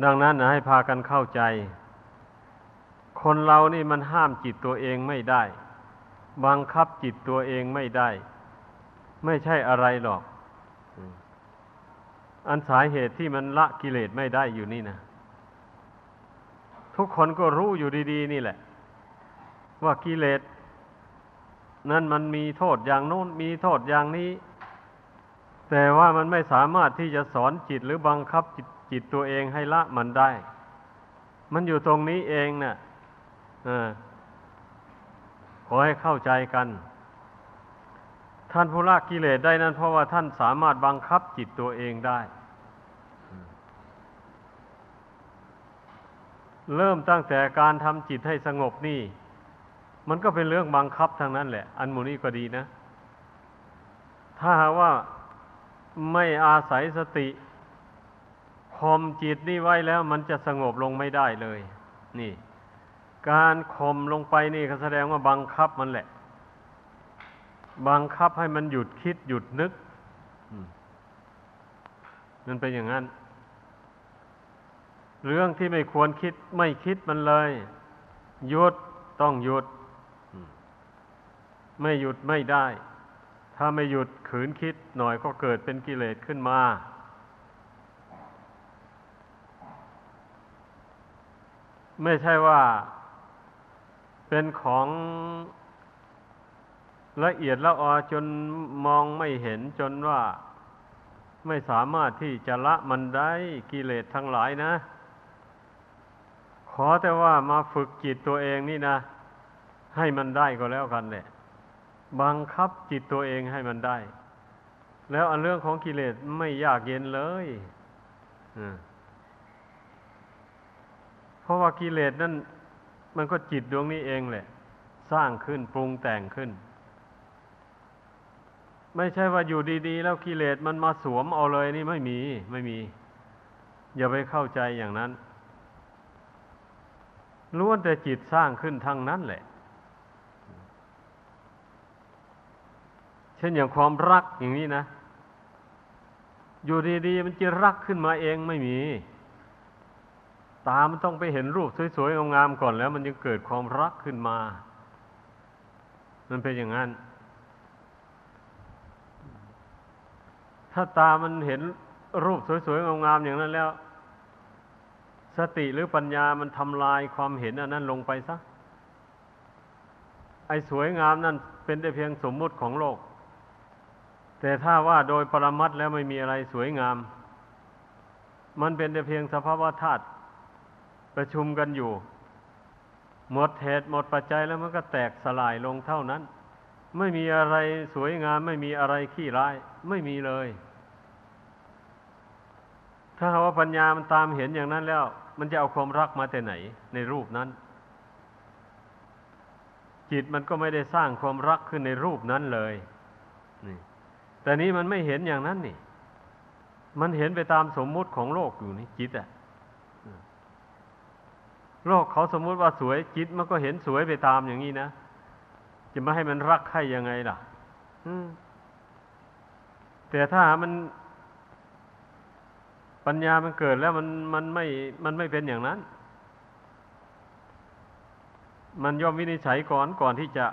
ดังนั้นนะให้พากันเข้าใจ คนเรานี่มันห้ามจิตตัวเองไม่ได้ บังคับจิตตัวเองไม่ได้ ไม่ใช่อะไรหรอก อันสาเหตุที่มันละกิเลสไม่ได้อยู่นี่นะทุกคนก็รู้อยู่ดีๆ นี่แหละ ว่ากิเลสนั่นมันมีโทษอย่างโน้นมีโทษอย่างนี้ แต่ว่ามันไม่สามารถที่จะสอนจิตหรือบังคับจิต จิตตัวเองให้ละมันได้ มันอยู่ตรงนี้เองนะ่ะขอให้เข้าใจกัน ท่านผู้ละกิเลสได้นั้นเพราะว่าท่านสามารถบังคับจิตตัวเองได้ เริ่มตั้งแต่การทำจิตให้สงบนี่ มันก็เป็นเรื่องบังคับทางนั้นแหละ อันมูนี้ก็ดีนะ ถ้าหาว่าไม่อาศัยสติ ข่มจิตนี่ไว้แล้วมันจะสงบลงไม่ได้เลย นี่ การข่มลงไปนี่ก็แสดงว่าบังคับมันแหละ บังคับให้มันหยุดคิดหยุดนึกมันเป็นอย่างนั้น เรื่องที่ไม่ควรคิดไม่คิดมันเลยหยุดต้องหยุด ไม่หยุดไม่ได้ ถ้าไม่หยุดขืนคิดหน่อยก็เกิดเป็นกิเลสขึ้นมา ไม่ใช่ว่าเป็นของละเอียดละออจนมองไม่เห็นจนว่าไม่สามารถที่จะละมันได้กิเลสทั้งหลายนะ ขอแต่ว่ามาฝึกจิตตัวเองนี่นะ ให้มันได้ก็แล้วกันแหละบังคับจิตตัวเองให้มันได้ แล้วอันเรื่องของกิเลสไม่ยากเย็นเลย อืม เพราะว่ากิเลสนั่นมันก็จิตดวงนี้เองแหละ สร้างขึ้นปรุงแต่งขึ้น ไม่ใช่ว่าอยู่ดี ๆ แล้วกิเลสมันมาสวมเอาเลยนี่ไม่มีไม่มี อย่าไปเข้าใจอย่างนั้นล้วนแต่จิตสร้างขึ้นทั้งนั้นแหละ เช่นอย่างความรักอย่างนี้นะ อยู่ดีๆมันจะรักขึ้นมาเองไม่มี ตามันต้องไปเห็นรูปสวยๆงามๆก่อนแล้วมันจะเกิดความรักขึ้นมา มันเป็นอย่างนั้น ถ้าตามันเห็นรูปสวยๆงามๆอย่างนั้นแล้ว สติหรือปัญญามันทำลายความเห็นอันนั้นลงไปซะ ไอ้สวยงามนั่นเป็นแต่เพียงสมมุติของโลก แต่ถ้าว่าโดยปรมัตถ์แล้วไม่มีอะไรสวยงาม มันเป็นแต่เพียงสภาวะธาตุ ประชุมกันอยู่ หมดเหตุหมดปัจจัยแล้วมันก็แตกสลายลงเท่านั้น ไม่มีอะไรสวยงาม ไม่มีอะไรขี้ร้าย ไม่มีเลย ถ้าหากว่าปัญญามันตามเห็นอย่างนั้นแล้ว มันจะเอาความรักมาแต่ไหน ในรูปนั้น จิตมันก็ไม่ได้สร้างความรักขึ้นในรูปนั้นเลยนี่แต่นี้มันไม่เห็นอย่างนั้นนี่ มันเห็นไปตามสมมุติของโลกอยู่นี่จิตอะ โลกเขาสมมุติว่าสวยจิตมันก็เห็นสวยไปตามอย่างนี้นะจะมาให้มันรักใครยังไงล่ะแต่ถ้ามัน ปัญญามันเกิดแล้วมันมันไม่มันไม่เป็นอย่างนั้น มันย่อมวินิจฉัยก่อนก่อนที่จะ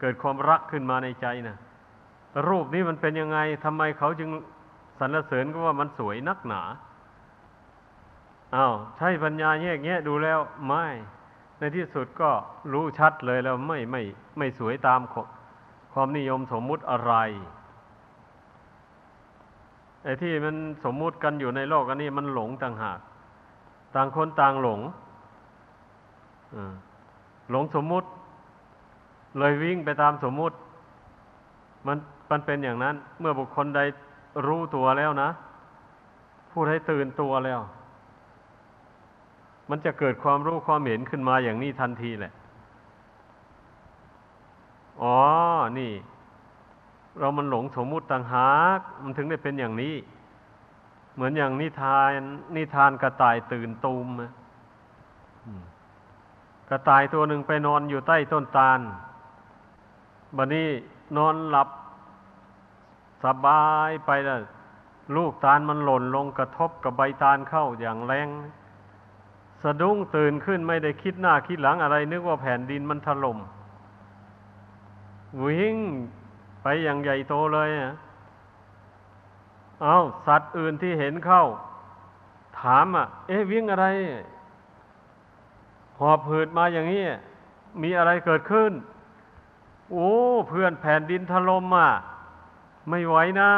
เกิดความรักขึ้นมาในใจนะรูปนี้มันเป็นยังไงทำไมเขาจึงสรรเสริญก็ว่ามันสวยนักหนา อา้าวใช่ปัญญาแยกแยะดูแล้วไม่ ในที่สุดก็รู้ชัดเลยแล้วไม่ไม่ไม่สวยตามความนิยมสมมุติอะไรไอ้ที่มันสมมุติกันอยู่ในโลกอันนี้มันหลงต่างหาก ต่างคนต่างหลงหลงสมมุติ เลยวิ่งไปตามสมมุติ มันมันเป็นอย่างนั้น เมื่อบุคคลใดรู้ตัวแล้วนะ พูดให้ตื่นตัวแล้ว มันจะเกิดความรู้ความเห็นขึ้นมาอย่างนี้ทันทีแหละ อ๋อ นี่ เรามันหลงสมมุติต่างหากมันถึงได้เป็นอย่างนี้ เหมือนอย่างนิทานนิทานกระต่ายตื่นตูมกระต่ายตัวหนึ่งไปนอนอยู่ใต้ต้นตาลบัดนี้นอนหลับสบายไปแล้วลูกตาลมันหล่นลงกระทบกับใบตาลเข้าอย่างแรง สะดุ้งตื่นขึ้นไม่ได้คิดหน้าคิดหลังอะไร นึกว่าแผ่นดินมันถล่มวิ่งไปอย่างใหญ่โตเลยอะเอาสัตว์อื่นที่เห็นเข้า ถามอะ เอ๊ะวิ่งอะไร หอบผืดมาอย่างนี้ มีอะไรเกิดขึ้น โอ้ เพื่อนแผ่นดินถล่มอะ ไม่ไหวนะ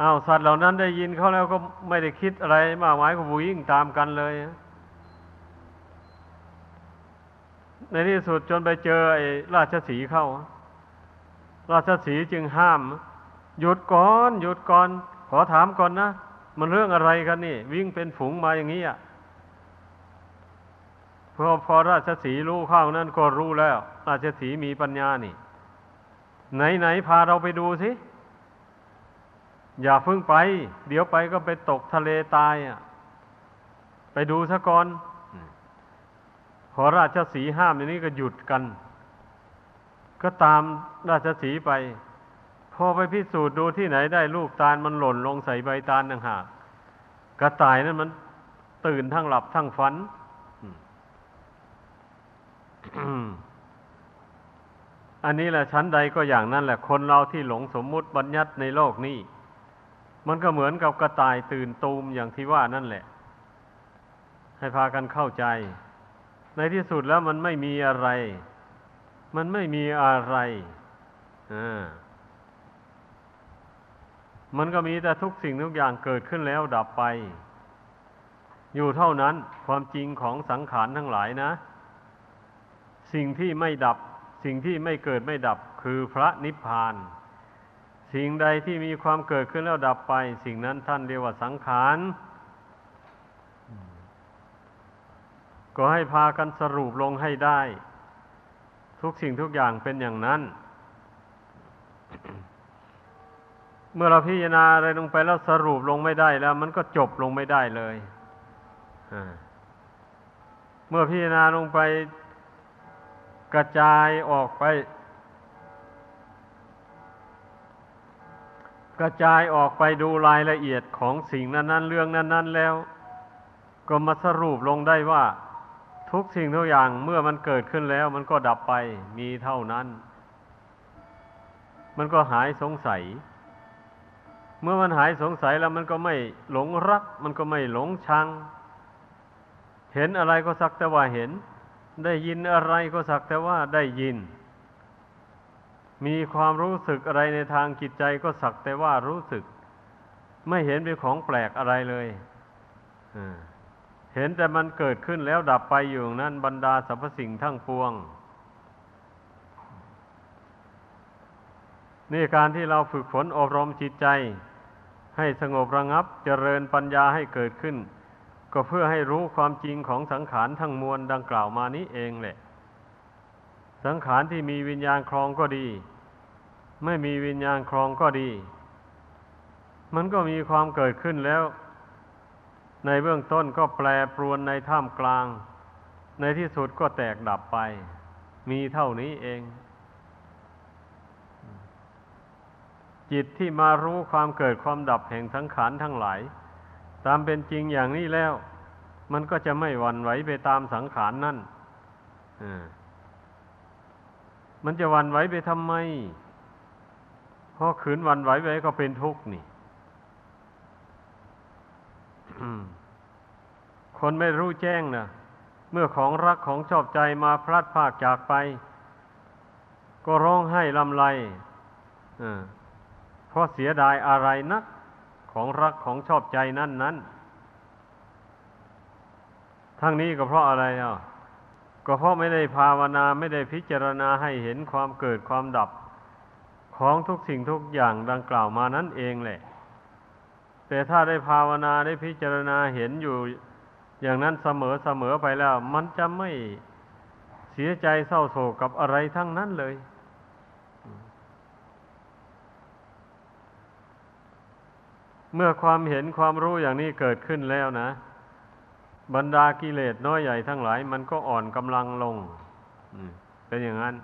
อ้าวสัตว์เหล่านั้นได้ยินเขาแล้วก็ไม่ได้คิดอะไรมากมายก็วิ่งตามกันเลย ในที่สุดจนไปเจอไอ้ราชสีเข้า ราชสีจึงห้าม หยุดก่อนหยุดก่อน ขอถามก่อนนะ มันเรื่องอะไรกันนี่ วิ่งเป็นฝูงมาอย่างนี้อะพอพอราชสีรู้เข้านั่นก็รู้แล้ว ราชสีมีปัญญานี่ ไหนไหนพาเราไปดูสิ อย่าเพิ่งไป เดี๋ยวไปก็ไปตกทะเลตายอะ ไปดูซะก่อนพอราชสีห้ามอย่างนี้ก็หยุดกัน ก็ตามราชสีไป พอไปพิสูจน์ดูที่ไหนได้ลูกตาลมันหล่นลงใส่ใบตาลต่างหากกระต่ายนั้นมันตื่นทั้งหลับทั้งฝันอันนี้แหละชั้นใดก็อย่างนั้นแหละคนเราที่หลงสมมุติบัญญัติในโลกนี้ มันก็เหมือนกับกระต่ายตื่นตูมอย่างที่ว่านั่นแหละ ให้พากันเข้าใจ ในที่สุดแล้วมันไม่มีอะไร มันไม่มีอะไรอ่ามันก็มีแต่ทุกสิ่งทุกอย่างเกิดขึ้นแล้วดับไป อยู่เท่านั้นความจริงของสังขารทั้งหลายนะสสิ่งที่ไม่ดับ สิ่งที่ไม่เกิดไม่ดับคือพระนิพพาน สิ่งใดที่มีความเกิดขึ้นแล้วดับไป สิ่งนั้นท่านเรียกว่าสังขาร ก็ให้พากันสรุปลงให้ได้ ทุกสิ่งทุกอย่างเป็นอย่างนั้น เมื่อเราพิจารณาอะไรลงไปแล้วสรุปลงไม่ได้แล้ว มันก็จบลงไม่ได้เลยเมื่อพิจารณาลงไปกระจายออกไป กระจายออกไปดูรายละเอียดของสิ่งนั้นๆ เรื่องนั้น ๆ แล้ว ก็มาสรุปลงได้ว่า ทุกสิ่งทุกอย่างเมื่อมันเกิดขึ้นแล้วมันก็ดับไปมีเท่านั้น มันก็หายสงสัย เมื่อมันหายสงสัยแล้วมันก็ไม่หลงรัก มันก็ไม่หลงชัง เห็นอะไรก็สักแต่ว่าเห็น ได้ยินอะไรก็สักแต่ว่าได้ยิน มีความรู้สึกอะไรในทางจิตใจก็สักแต่ว่ารู้สึก ไม่เห็นเป็นของแปลกอะไรเลยเห็นแต่มันเกิดขึ้นแล้วดับไปอยู่นั้นบรรดาสรรพสิ่งทั้งปวง นี่การที่เราฝึกฝนอบรมจิตใจ ให้สงบระงับเจริญปัญญาให้เกิดขึ้น ก็เพื่อให้รู้ความจริงของสังขารทั้งมวลดังกล่าวมานี้เองแหละ สังขารที่มีวิญญาณครองก็ดี ไม่มีวิญญาณครองก็ดี มันก็มีความเกิดขึ้นแล้ว ในเบื้องต้นก็แปรปรวนในท่ามกลาง ในที่สุดก็แตกดับไป มีเท่านี้เอง จิตที่มารู้ความเกิดความดับแห่งสังขารทั้งหลาย ตามเป็นจริงอย่างนี้แล้ว มันก็จะไม่หวั่นไหวไปตามสังขารนั่น มันจะวันไหวไปทำไมเพราะขืนวันไหวไปก็เป็นทุกข์นี่คนไม่รู้แจ้งนะเมื่อของรักของชอบใจมาพลัดพากจากไป ก็ร้องไห้ลำไรเพราะเสียดายอะไรนัก ของรักของชอบใจนั่นนั้นทั้งนี้ก็เพราะอะไรอะ ก็เพราะไม่ได้ภาวนาไม่ได้พิจารณาให้เห็นความเกิดความดับของทุกสิ่งทุกอย่างดังกล่าวมานั่นเองแหละ แต่ถ้าได้ภาวนาได้พิจารณาเห็นอยู่อย่างนั้นเสมอเสมอไปแล้ว มันจะไม่เสียใจเศร้าโศกกับอะไรทั้งนั้นเลย เมื่อความเห็นความรู้อย่างนี้เกิดขึ้นแล้วนะ บรรดากิเลสน้อยใหญ่ทั้งหลาย มันก็อ่อนกำลังลงเป็นอย่างนั้น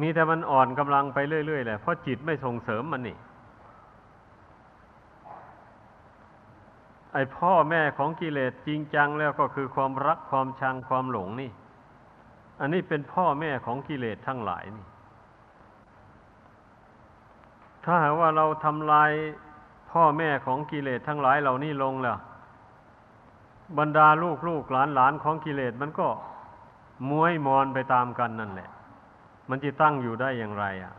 มีแต่มันอ่อนกำลังไปเรื่อยๆแหละเพราะจิตไม่ส่งเสริมมันนี่ ไอพ่อแม่ของกิเลสจริงจังแล้วก็คือความรักความชังความหลงนี่ อันนี้เป็นพ่อแม่ของกิเลสทั้งหลายนี่ ถ้าหากว่าเราทำลาย พ่อแม่ของกิเลสทั้งหลายเหล่านี้ลงแล้ว บรรดาลูกลูกหลานหลานของกิเลสมันก็ม้วยมอนไปตามกันนั่นแหละ มันจะตั้งอยู่ได้อย่างไรอะ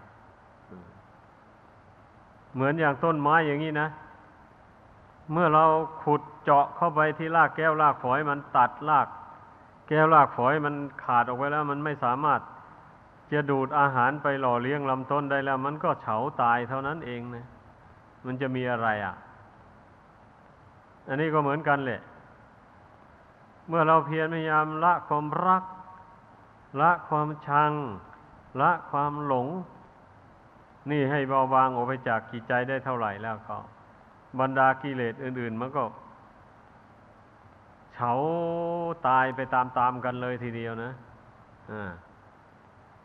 เหมือนอย่างต้นไม้อย่างนี้นะ เมื่อเราขุดเจาะเข้าไปที่รากแก้วรากฝอยมันตัดราก แก้วรากฝอยมันขาดออกไปแล้ว มันไม่สามารถจะดูดอาหารไปหล่อเลี้ยงลำต้นได้แล้ว มันก็เฉาตายเท่านั้นเองนะ มันจะมีอะไรอะ อันนี้ก็เหมือนกันแหละ เมื่อเราเพียรพยายามละความรัก ละความชัง ละความหลง นี่ให้เบาบางออกไปจากกิจใจได้เท่าไหร่แล้วก็ บรรดากิเลสอื่น ๆ มันก็เฉาตายไปตามๆกันเลยทีเดียวนะอ่า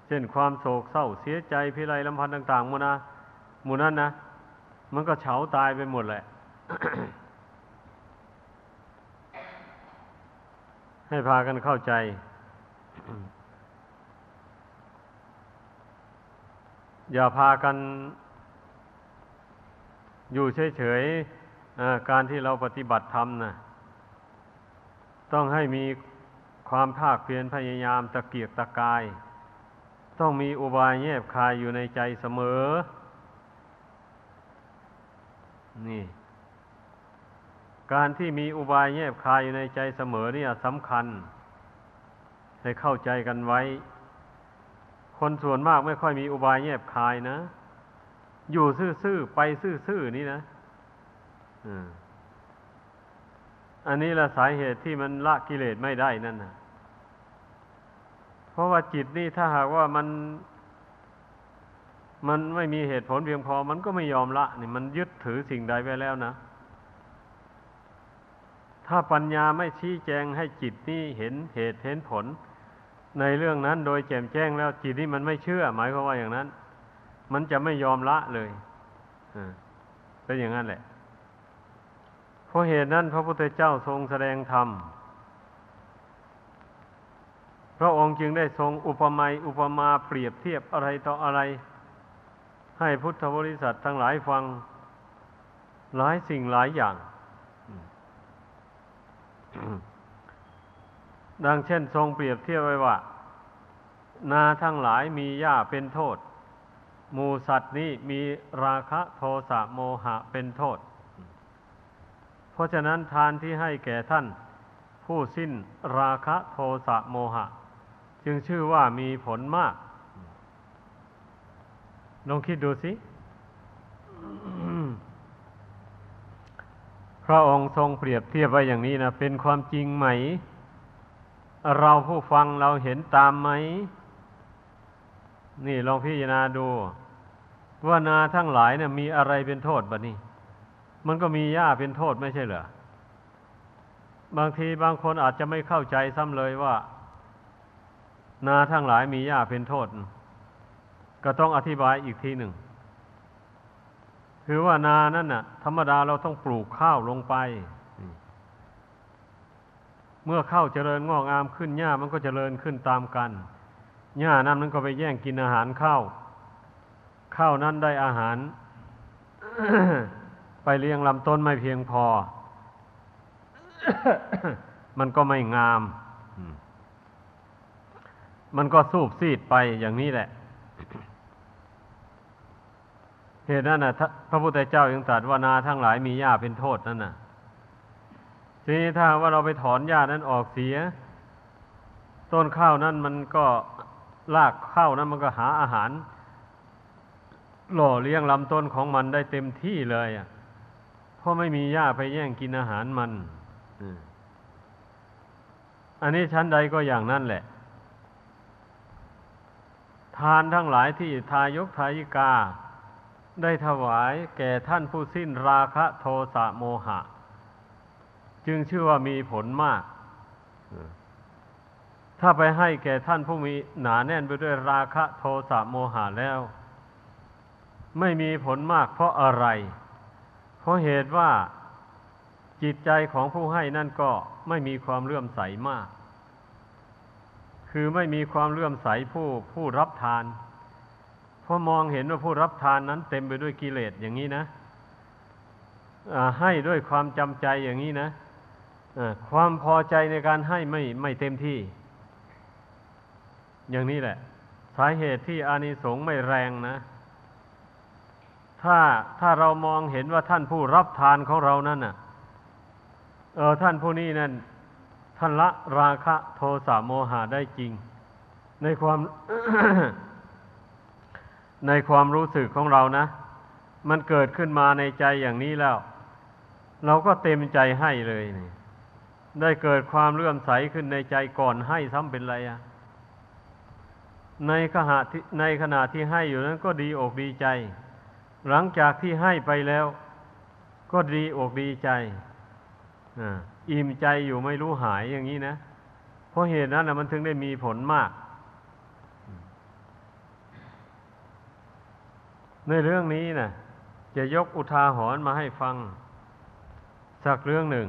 เช่นความโศกเศร้าเสียใจพิไรลำพันธ์ต่างๆมูนะมูนั้นนะ มันก็เฉาตายไปหมดแหละ ให้พากันเข้าใจ อย่าพากันอยู่เฉยๆการที่เราปฏิบัติธรรมนะต้องให้มีความภาคเพียรพยายามตะเกียกตะกาย ต้องมีอุบายแยบคายอยู่ในใจเสมอ นี่ การที่มีอุบายแยบคายอยู่ในใจเสมอเนี่ยสำคัญ ให้เข้าใจกันไว้ คนส่วนมากไม่ค่อยมีอุบายแยบคายนะ อยู่ซื่อๆไปซื่อๆนี่นะอันนี้ละสาเหตุที่มันละกิเลสไม่ได้นั่นนะเพราะว่าจิตนี่ถ้าหากว่ามัน มันไม่มีเหตุผลเพียงพอ มันก็ไม่ยอมละนี่มันยึดถือสิ่งใดไว้แล้วนะ ถ้าปัญญาไม่ชี้แจงให้จิตนี่เห็นเหตุเห็นผล ในเรื่องนั้นโดยแจ่มแจ้งแล้วจิตนี่มันไม่เชื่อ หมายความว่าอย่างนั้น มันจะไม่ยอมละเลยเป็นอย่างนั้นแหละเพราะเหตุนั้นพระพุทธเจ้าทรงแสดงธรรม พระองค์จึงได้ทรงอุปมาอุปมาเปรียบเทียบอะไรต่ออะไร ให้พุทธบริษัททั้งหลายฟังหลายสิ่งหลายอย่าง ดังเช่นทรงเปรียบเทียบไว้ว่า นาทั้งหลายมีหญ้าเป็นโทษหมูสัตว์นี้มีราคะโทสะโมหะเป็นโทษ เพราะฉะนั้นทานที่ให้แก่ท่าน ผู้สิ้นราคะโทสะโมหะ จึงชื่อว่ามีผลมาก ลองคิดดูสิ พระองค์ทรงเปรียบเทียบไว้อย่างนี้นะเป็นความจริงไหม เราผู้ฟังเราเห็นตามไหม นี่ลองพิจารณาดู ว่านาทั้งหลายเนี่ยมีอะไรเป็นโทษบ้านี้มันก็มีหญ้าเป็นโทษไม่ใช่เหรอ บางทีบางคนอาจจะไม่เข้าใจซ้ำเลยว่า นาทั้งหลายมีหญ้าเป็นโทษ ก็ต้องอธิบายอีกทีหนึ่ง คือว่านานั่นน่ะ ธรรมดาเราต้องปลูกข้าวลงไป เมื่อข้าวเจริญงอกงามขึ้นหญ้ามันก็เจริญขึ้นตามกันหญ้านั้นมันก็ไปแย่งกินอาหารข้าวข้าวนั้นได้อาหาร ไปเลี้ยงลำต้นไม่เพียงพอ มันก็ไม่งาม มันก็สูบซีดไปอย่างนี้แหละ เหตุนั้นนะพระพุทธเจ้ายังตรัสว่านาทั้งหลายมีหญ้าเป็นโทษนั่นนะทีนี้ถ้าว่าเราไปถอนหญ้านั้นออกเสีย ต้นข้าวนั้นมันก็ลากข้าวนั้นมันก็หาอาหาร หล่อเลี้ยงลำต้นของมันได้เต็มที่เลยอะเพราะไม่มีหญ้าไปแย่งกินอาหารมันอันนี้ชั้นใดก็อย่างนั้นแหละ ทานทั้งหลายที่ทายกทายิกา ได้ถวายแก่ท่านผู้สิ้นราคะโทสะโมหะ จึงชื่อว่ามีผลมาก ถ้าไปให้แก่ท่านผู้มีหนาแน่นไปด้วยราคะโทสะโมหะแล้ว ไม่มีผลมากเพราะอะไร เพราะเหตุว่าจิตใจของผู้ให้นั่นก็ไม่มีความเลื่อมใสมาก คือไม่มีความเลื่อมใสผู้ผู้รับทาน พราะมองเห็นว่าผู้รับทานนั้นเต็มไปด้วยกิเลสอย่างนี้นะให้ด้วยความจำใจอย่างนี้นะความพอใจในการให้ไม่ไม่เต็มที่ อย่างนี้แหละ สาเหตุที่อานิสงส์ไม่แรงนะ ถ้าถ้าเรามองเห็นว่าท่านผู้รับทานของเรานั่นน่ะ เออท่านผู้นี้นั่นท่านละราคะโทสะโมหะได้จริง ในความ ในความรู้สึกของเรานะ มันเกิดขึ้นมาในใจอย่างนี้แล้ว เราก็เต็มใจให้เลยนี่ได้เกิดความเลื่อมใสขึ้นในใจก่อนให้ซ้ำเป็นไรอะในขณะที่ในขณะที่ให้อยู่นั้นก็ดีอกดีใจ หลังจากที่ให้ไปแล้ว ก็ดีอกดีใจอิ่มใจอยู่ไม่รู้หายอย่างนี้นะ เพราะเหตุนั้นนะมันถึงได้มีผลมาก ในเรื่องนี้นะจะยกอุทาหรณ์มาให้ฟัง สักเรื่องหนึ่ง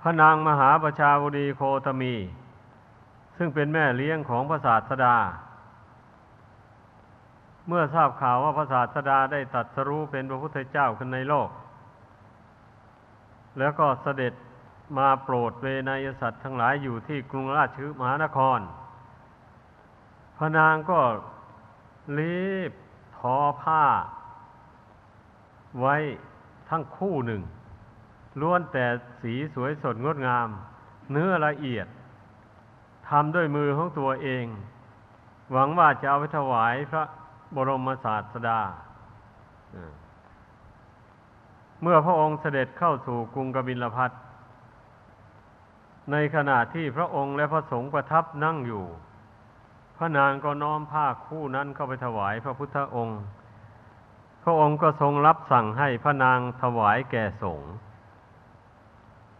พระนางมหาประชาวดีโคตมี ซึ่งเป็นแม่เลี้ยงของพระศาสดา เมื่อทราบข่าวว่าพระศาสดาได้ตัดสรู้เป็นพระพุทธเจ้าขึ้นในโลก แล้วก็เสด็จมาโปรดเวนยสัตว์ทั้งหลายอยู่ที่กรุงราชมหานคร ระนางก็รีบทอผ้า ไว้ทั้งคู่หนึ่งล้วนแต่สีสวยสดงดงาม เนื้อละเอียดทำด้วยมือของตัวเอง หวังว่าจะเอาไปถวายพระบรมศาสดา เมื่อพระองค์เสด็จเข้าสู่กรุงกบิลพัทในขณะที่พระองค์และพระสงฆ์ประทับนั่งอยู่ ระนางก็น้อมผ้าคู่นั้นเข้าไปถวายพระพุทธองค์ พระองค์ก็ทรงรับสั่งให้พระนางถวายแก่สงฆ์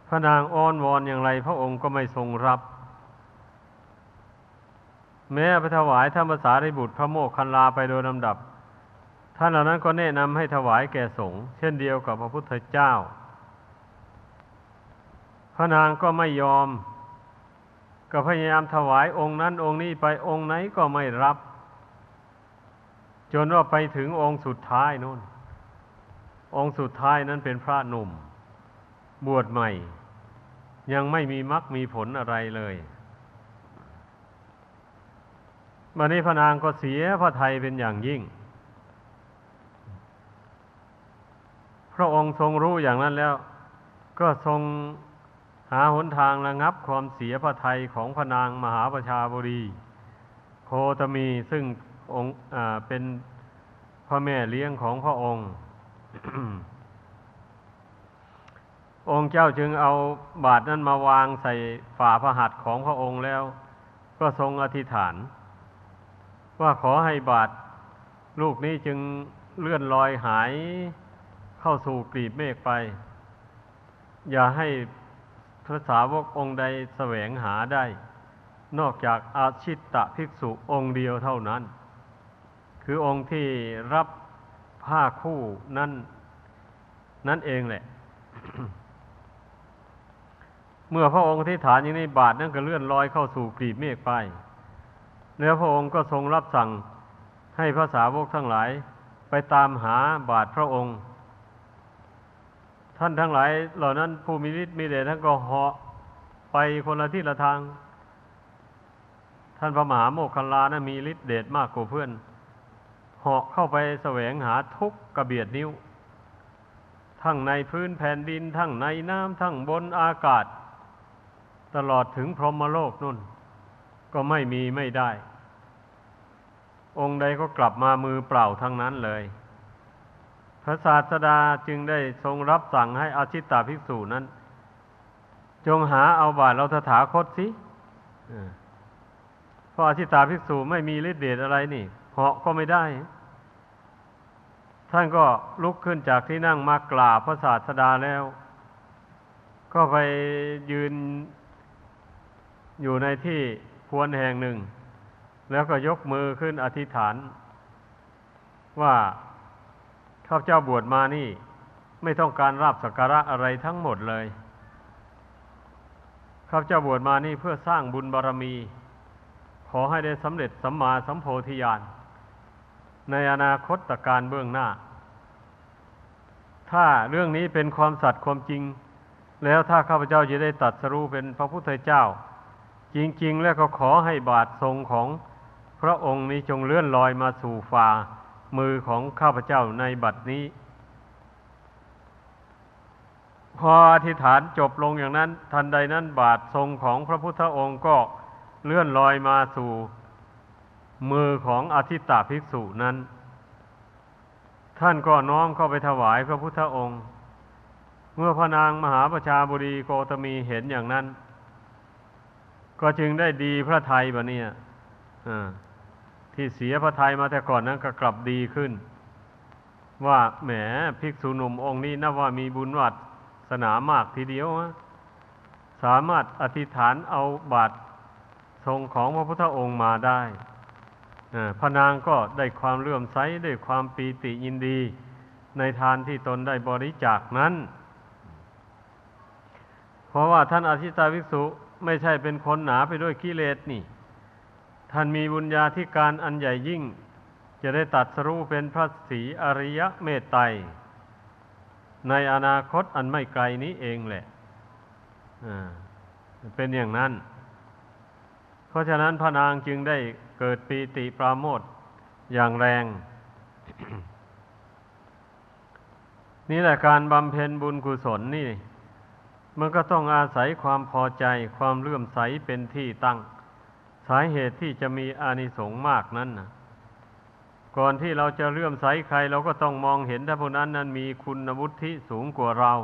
พระนางอ้อนวอนอย่างไร พระองค์ก็ไม่ทรงรับ แม้ไปถวายธรรมสารีบุตรพระโมคคัลลาไปโดยลำดับ ท่านเหล่านั้นก็แนะนำให้ถวายแก่สงฆ์เช่นเดียวกับพระพุทธเจ้า พระนางก็ไม่ยอม ก็พยายามถวายองค์นั้นองค์นี้ไปองค์ไหนก็ไม่รับ จนว่าไปถึงองค์สุดท้ายนู่น องค์สุดท้ายนั้นเป็นพระหนุ่ม บวชใหม่ ยังไม่มีมรรคมีผลอะไรเลยวันนี้พระนางก็เสียพระไทยเป็นอย่างยิ่ง พระองค์ทรงรู้อย่างนั้นแล้ว ก็ทรง หาหนทางระงับความเสียพระไทยของพระนางมหาประชาบดีโคตมีซึ่งองค์เป็นพ่อแม่เลี้ยงของพระองค์ องค์เจ้าจึงเอาบาทนั้นมาวางใส่ฝ่าพระหัตถ์ของพระองค์แล้ว ก็ทรงอธิษฐาน ว่าขอให้บาทลูกนี้จึงเลื่อนลอยหายเข้าสู่กลีบเมฆไป อย่าให้ พระสาวกองค์ใดแสวงหาได้ นอกจากอาชิตตะภิกษุองค์เดียวเท่านั้น คือองค์ที่รับผ้าคู่นั่นนั่นเองแหละ เมื่อพระองค์ที่ฐานอย่างนี้บาทนั่นก็เลื่อนลอยเข้าสู่กลีบเมฆไป แล้วพระองค์ก็ทรงรับสั่งให้พระสาวกทั้งหลาย ไปตามหาบาทพระองค์ ท่านทั้งหลายเหล่านั้นผู้มีฤทธิ์มีเดชท่านก็เหาะไปคนละที่ละทาง ท่านพระมหาโมคคัลลานะมีฤทธิ์เดชมากกว่าเพื่อนเหาะเข้าไปแสวงหาทุกกระเบียดนิ้ว ทั้งในพื้นแผ่นดิน ทั้งในน้ำทั้งบนอากาศ ตลอดถึงพรหมโลกนุ่น ก็ไม่มีไม่ได้ องค์ใดก็กลับมามือเปล่าทั้งนั้นเลย พระศาสดาจึงได้ทรงรับสั่งให้อาชิตตาภิกษุนั้น จงหาเอาบาทเราถาคตสิเพราะอาชิตตาภิกษุไม่มีฤทธิ์เดชอะไรนี่เหาะก็ไม่ได้ ท่านก็ลุกขึ้นจากที่นั่งมากราบพระศาสดาแล้ว ก็ไปยืนอยู่ในที่ควรแห่งหนึ่ง แล้วก็ยกมือขึ้นอธิษฐานว่า ข้าพเจ้าบวชมานี่ ไม่ต้องการราบสักการะอะไรทั้งหมดเลยข้าพเจ้าบวชมานี่เพื่อสร้างบุญบารรมี ขอให้ได้สำเร็จสัมมาสัมโพธิญาณในอนาคตตการเบื้องหน้า ถ้าเรื่องนี้เป็นความสัตย์ความจริง แล้วถ้าข้าพเจ้าจะได้ตัดสรู้เป็นพระพุทธเจ้า จริง ๆ แล้วก็ขอให้บาททรงของพระองค์นี้จงเลื่อนลอยมาสู่ฝ่า มือของข้าพเจ้าในบัดนี้ พออธิษฐานจบลงอย่างนั้น ทันใดนั้นบาททรงของพระพุทธองค์ก็เลื่อนลอยมาสู่มือของอธิตาภิกษุนั้น ท่านก็น้อมเข้าไปถวายพระพุทธองค์ เมื่อพระนางมหาประชาบุรีโกตมีเห็นอย่างนั้น ก็จึงได้ดีพระไทยบะเนี่ย ที่เสียพระไทยมาแต่ก่อนนั้นก็กลับดีขึ้น ว่าแหมภิกษุหนุ่มองค์นี้นับว่ามีบุญวัดสนามากทีเดียวสามารถอธิษฐานเอาบาตรทรงของพระพุทธองค์มาได้พระนางก็ได้ความเลื่อมใสได้ความปีติยินดี ในทานที่ตนได้บริจาคนั้น เพราะว่าท่านอธิตาวิสุไม่ใช่เป็นคนหนาไปด้วยกิเลสนี่ ท่านมีบุญญาธิการอันใหญ่ยิ่ง จะได้ตัดสรู้เป็นพระศรีอริยะเมตไตรในอนาคตอันไม่ไกลนี้เองแหละเป็นอย่างนั้น เพราะฉะนั้นพระนางจึงได้เกิดปีติปราโมทอย่างแรง นี่แหละการบำเพ็ญบุญกุศลนี่ มันก็ต้องอาศัยความพอใจความเลื่อมใสเป็นที่ตั้ง สาเหตุที่จะมีอานิสงส์มากนั้นนะก่อนที่เราจะเลื่อมใสใคร เราก็ต้องมองเห็นถ้าผู้นั้นนั้นมีคุณวุฒิสูงกว่าเรา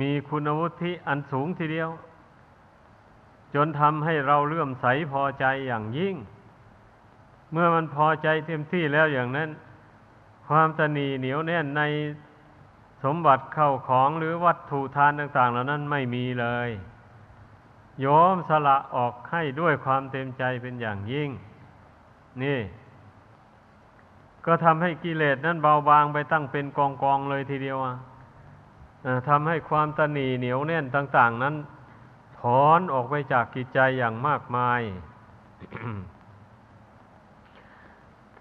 มีคุณวุฒิอันสูงทีเดียว จนทำให้เราเลื่อมใสพอใจอย่างยิ่ง เมื่อมันพอใจเต็มที่แล้วอย่างนั้น ความตนีเหนียวแน่นในสมบัติเข้าของหรือวัตถุทานต่าง ๆ เหล่านั้นไม่มีเลย โยมสละออกให้ด้วยความเต็มใจเป็นอย่างยิ่ง นี่ ก็ทำให้กิเลสนั้นเบาบางไปตั้งเป็นกองกองเลยทีเดียวอะทำให้ความตนีเหนียวแน่นต่าง ๆ นั้น ถอนออกไปจากกิจใจอย่างมากมาย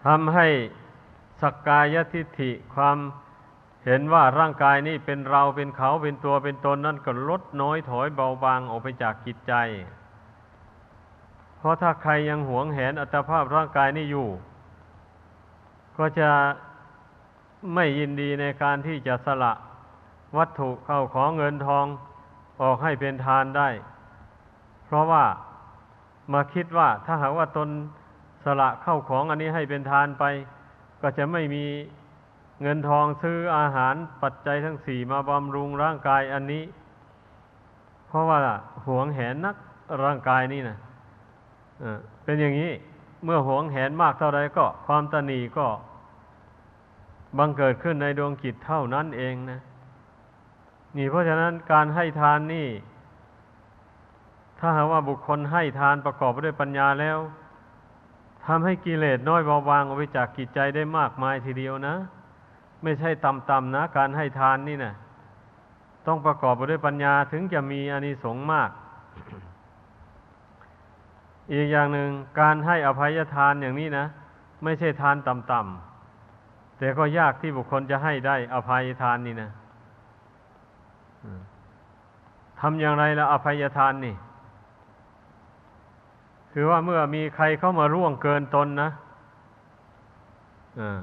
ทำให้สักกายทิฏฐิความ เห็นว่าร่างกายนี้เป็นเราเป็นเขาเป็นตัวเป็นตนนั่นก็ลดน้อยถอยเบาบางออกไปจากจิตใจ เพราะถ้าใครยังหวงแหนอัตภาพร่างกายนี้อยู่ ก็จะไม่ยินดีในการที่จะสละวัตถุเข้าของเงินทองออกให้เป็นทานได้ เพราะว่ามาคิดว่าถ้าหากว่าตนสละเข้าของอันนี้ให้เป็นทานไป ก็จะไม่มี เงินทองซื้ออาหารปัจจัยทั้งสี่มาบำรุงร่างกายอันนี้ เพราะว่าหวงแหนนักร่างกายนี่นะเป็นอย่างนี้เมื่อหวงแหนมากเท่าไรก็ ความตนีก็บังเกิดขึ้นในดวงจิตเท่านั้นเองนะ นี่เพราะฉะนั้นการให้ทานนี่ ถ้าหากว่าบุคคลให้ทานประกอบด้วยปัญญาแล้วทำให้กิเลสน้อยเบาบางออกไปจากกิจใจได้มากมายทีเดียวนะ ไม่ใช่ต่ำๆนะ การให้ทานนี่นะต้องประกอบไปด้วยปัญญาถึงจะมีอานิสงส์มาก อีกอย่างหนึ่งการให้อภัยทานอย่างนี้นะ ไม่ใช่ทานต่ำๆแต่ก็ยากที่บุคคลจะให้ได้อภัยทานนี่นะทำอย่างไรละอภัยทานนี่ คือว่าเมื่อมีใครเข้ามาร่วงเกินตนนะอ่า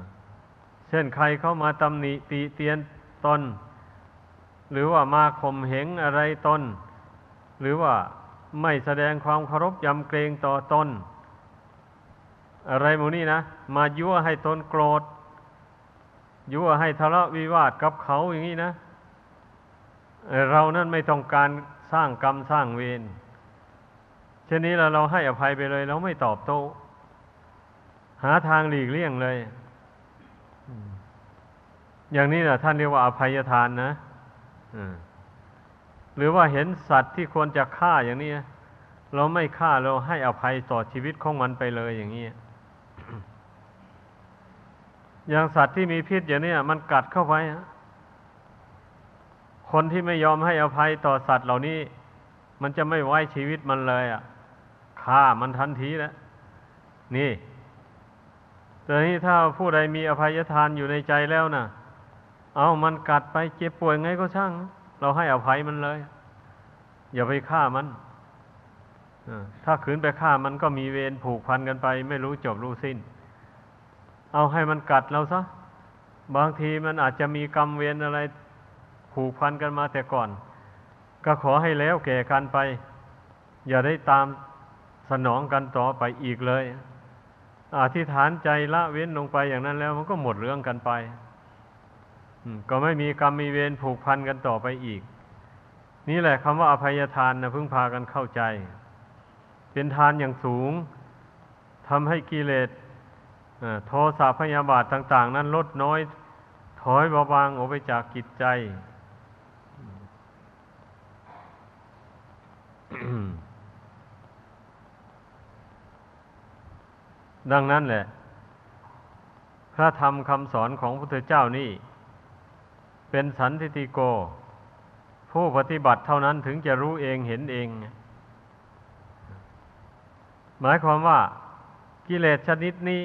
เช่นใครเข้ามาตำหนิตีเตียนตน หรือว่ามาข่มเหงอะไรตน หรือว่าไม่แสดงความเคารพยำเกรงต่อตน อะไรหมูนี่นะ มายั่วให้ตนโกรธ ยั่วให้ทะเลาะวิวาทกับเขาอย่างนี้นะ เรานั่นไม่ต้องการสร้างกรรมสร้างเวรเช่นนี้เราเราให้อภัยไปเลย เราไม่ตอบโต้หาทางหลีกเลี่ยงเลย อย่างนี้นะท่านเรียกว่าอภัยทานนะหรือว่าเห็นสัตว์ที่ควรจะฆ่าอย่างนี้ เราไม่ฆ่าเราให้อภัยต่อชีวิตของมันไปเลยอย่างนี้อย่างสัตว์ที่มีพิษอย่างนี้มันกัดเข้าไปคนที่ไม่ยอมให้อภัยต่อสัตว์เหล่านี้ มันจะไม่ไว้ชีวิตมันเลยอะฆ่ามันทันทีแล้วนี่แต่นี้ถ้าผู้ใดมีอภัยทานอยู่ในใจแล้วนะ่ะ เอามันกัดไปเจ็บป่วยไงก็ช่าง เราให้อภัยมันเลย อย่าไปฆ่ามันถ้าขืนไปฆ่ามันก็มีเวรผูกพันกันไป ไม่รู้จบรู้สิ้น เอาให้มันกัดเราซะ บางทีมันอาจจะมีกรรมเวรอะไร ผูกพันกันมาแต่ก่อน ก็ขอให้แล้วแก่กันไป อย่าได้ตามสนองกันต่อไปอีกเลยอธิษฐานใจละเว้นลงไปอย่างนั้นแล้ว มันก็หมดเรื่องกันไป ก็ไม่มีกรรมมีเวรผูกพันกันต่อไปอีก นี่แหละคำว่าอภัยทานนะพึ่งพากันเข้าใจ เป็นทานอย่างสูงทำให้กิเลสโทสะพยาบาทต่าง ๆ นั้นลดน้อย ถอยเบาบางออกไปจากกิจใจดังนั้นแหละ พระธรรมคำสอนของพระพุทธเจ้านี่ เป็นสันทิติโก ผู้ปฏิบัติเท่านั้นถึงจะรู้เองเห็นเอง หมายความว่ากิเลสชนิดนี้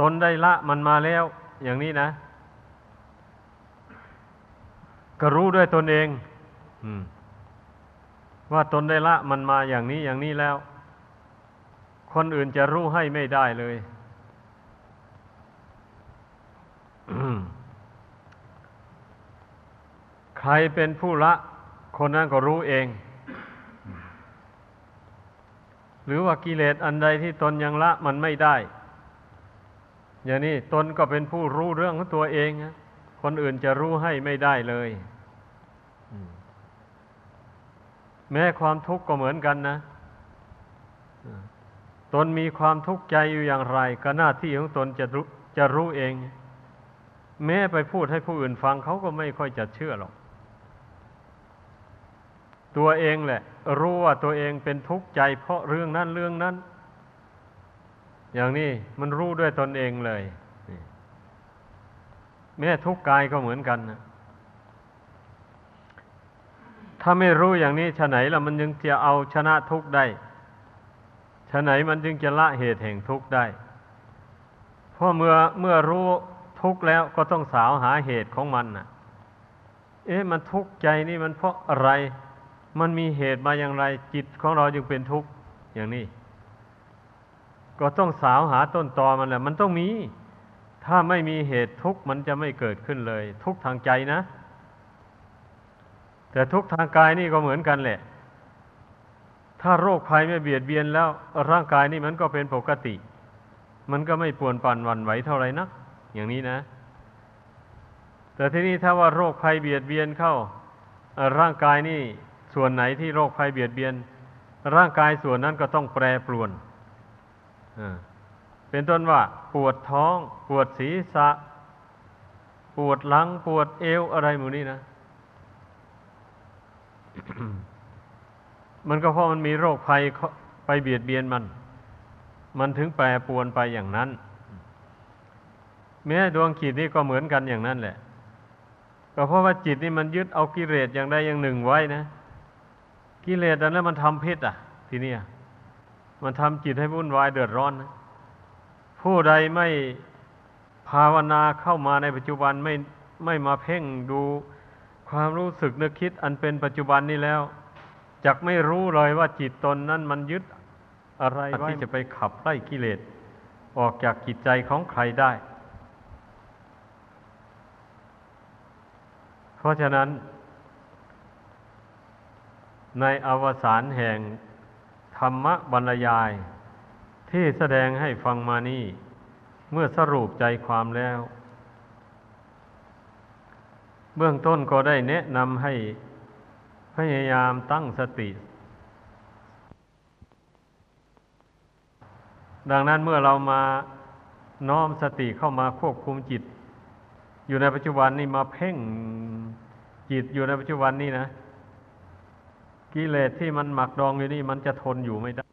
ตนได้ละมันมาแล้ว อย่างนี้นะ ก็รู้ด้วยตนเองว่าตนได้ละมันมาอย่างนี้อย่างนี้แล้ว คนอื่นจะรู้ให้ไม่ได้เลย ใครเป็นผู้ละ คนนั้นก็รู้เอง หรือว่ากิเลสอันใดที่ตนยังละมันไม่ได้ อย่างนี้ตนก็เป็นผู้รู้เรื่องของตัวเองนะคนอื่นจะรู้ให้ไม่ได้เลยแม้ความทุกข์ก็เหมือนกันนะ ตนมีความทุกข์ใจอยู่อย่างไร ก็หน้าที่ของตนจะรู้จะรู้เอง แม้ไปพูดให้ผู้อื่นฟังเขาก็ไม่ค่อยจะเชื่อหรอก ตัวเองแหละ รู้ว่าตัวเองเป็นทุกข์ใจ เพราะเรื่องนั้นเรื่องนั้น อย่างนี้มันรู้ด้วยตนเองเลยแม้ทุกข์กายก็เหมือนกันนะถ้าไม่รู้อย่างนี้ฉะไหนล่ะมันยังจะเอาชนะทุกข์ได้ฉะไหนมันจึงจะละเหตุแห่งทุกข์ได้เพราะเมื่อเมื่อรู้ทุกข์แล้วก็ต้องสาวหาเหตุของมันน่ะ เอ๊ะมันทุกข์ใจนี่มันเพราะอะไร มันมีเหตุมาอย่างไรจิตของเราจึงเป็นทุกข์อย่างนี้ ก็ต้องสาวหาต้นตอมันแหละมันต้องมี ถ้าไม่มีเหตุทุกข์มันจะไม่เกิดขึ้นเลย ทุกข์ทางใจนะ แต่ทุกข์ทางกายนี่ก็เหมือนกันแหละ ถ้าโรคภัยไม่เบียดเบียนแล้ว ร่างกายนี่มันก็เป็นปกติ มันก็ไม่ปวนปั่นวันไหวเท่าไหร่นักอย่างนี้นะ แต่ที่นี้ถ้าว่าโรคภัยเบียดเบียนเข้าร่างกายนี่ ส่วนไหนที่โรคภัยเบียดเบียน ร่างกายส่วนนั้นก็ต้องแปรปรวนเป็นต้นว่า ปวดท้อง ปวดศีรษะ ปวดหลัง ปวดเอวอะไรหมู่นี้นะมันก็เพราะมันมีโรคภัยไปเบียดเบียนมัน มันถึงแปรปรวนไปอย่างนั้น แม้ดวงจิตนี่ก็เหมือนกันอย่างนั้นแหละ ก็เพราะว่าจิตนี่มันยึดเอากิเลสอย่างใดอย่างหนึ่งไว้นะ กิเลสอันนั้นมันทำพิษอะ ทีนี้มันทำจิตให้วุ่นวายเดือดร้อนนะผู้ใดไม่ภาวนาเข้ามาในปัจจุบันไม่ไม่มาเพ่งดูความรู้สึกนึกคิดอันเป็นปัจจุบันนี้แล้วจักไม่รู้เลยว่าจิตตนนั้นมันยึดอะไรไว้ที่จะไปขับไล่กิเลสออกจากจิตใจของใครได้ เพราะฉะนั้น ในอวสานแห่งธรรมบรรยาย ที่แสดงให้ฟังมานี่ เมื่อสรุปใจความแล้ว เบื้องต้นก็ได้แนะนำให้พยายามตั้งสติ ดังนั้นเมื่อเรามาน้อมสติเข้ามาควบคุมจิต อยู่ในปัจจุบันนี่มาเพ่งจิตอยู่ในปัจจุบันนี่นะ กิเลสที่มันหมักดองอยู่นี่มันจะทนอยู่ไม่ได้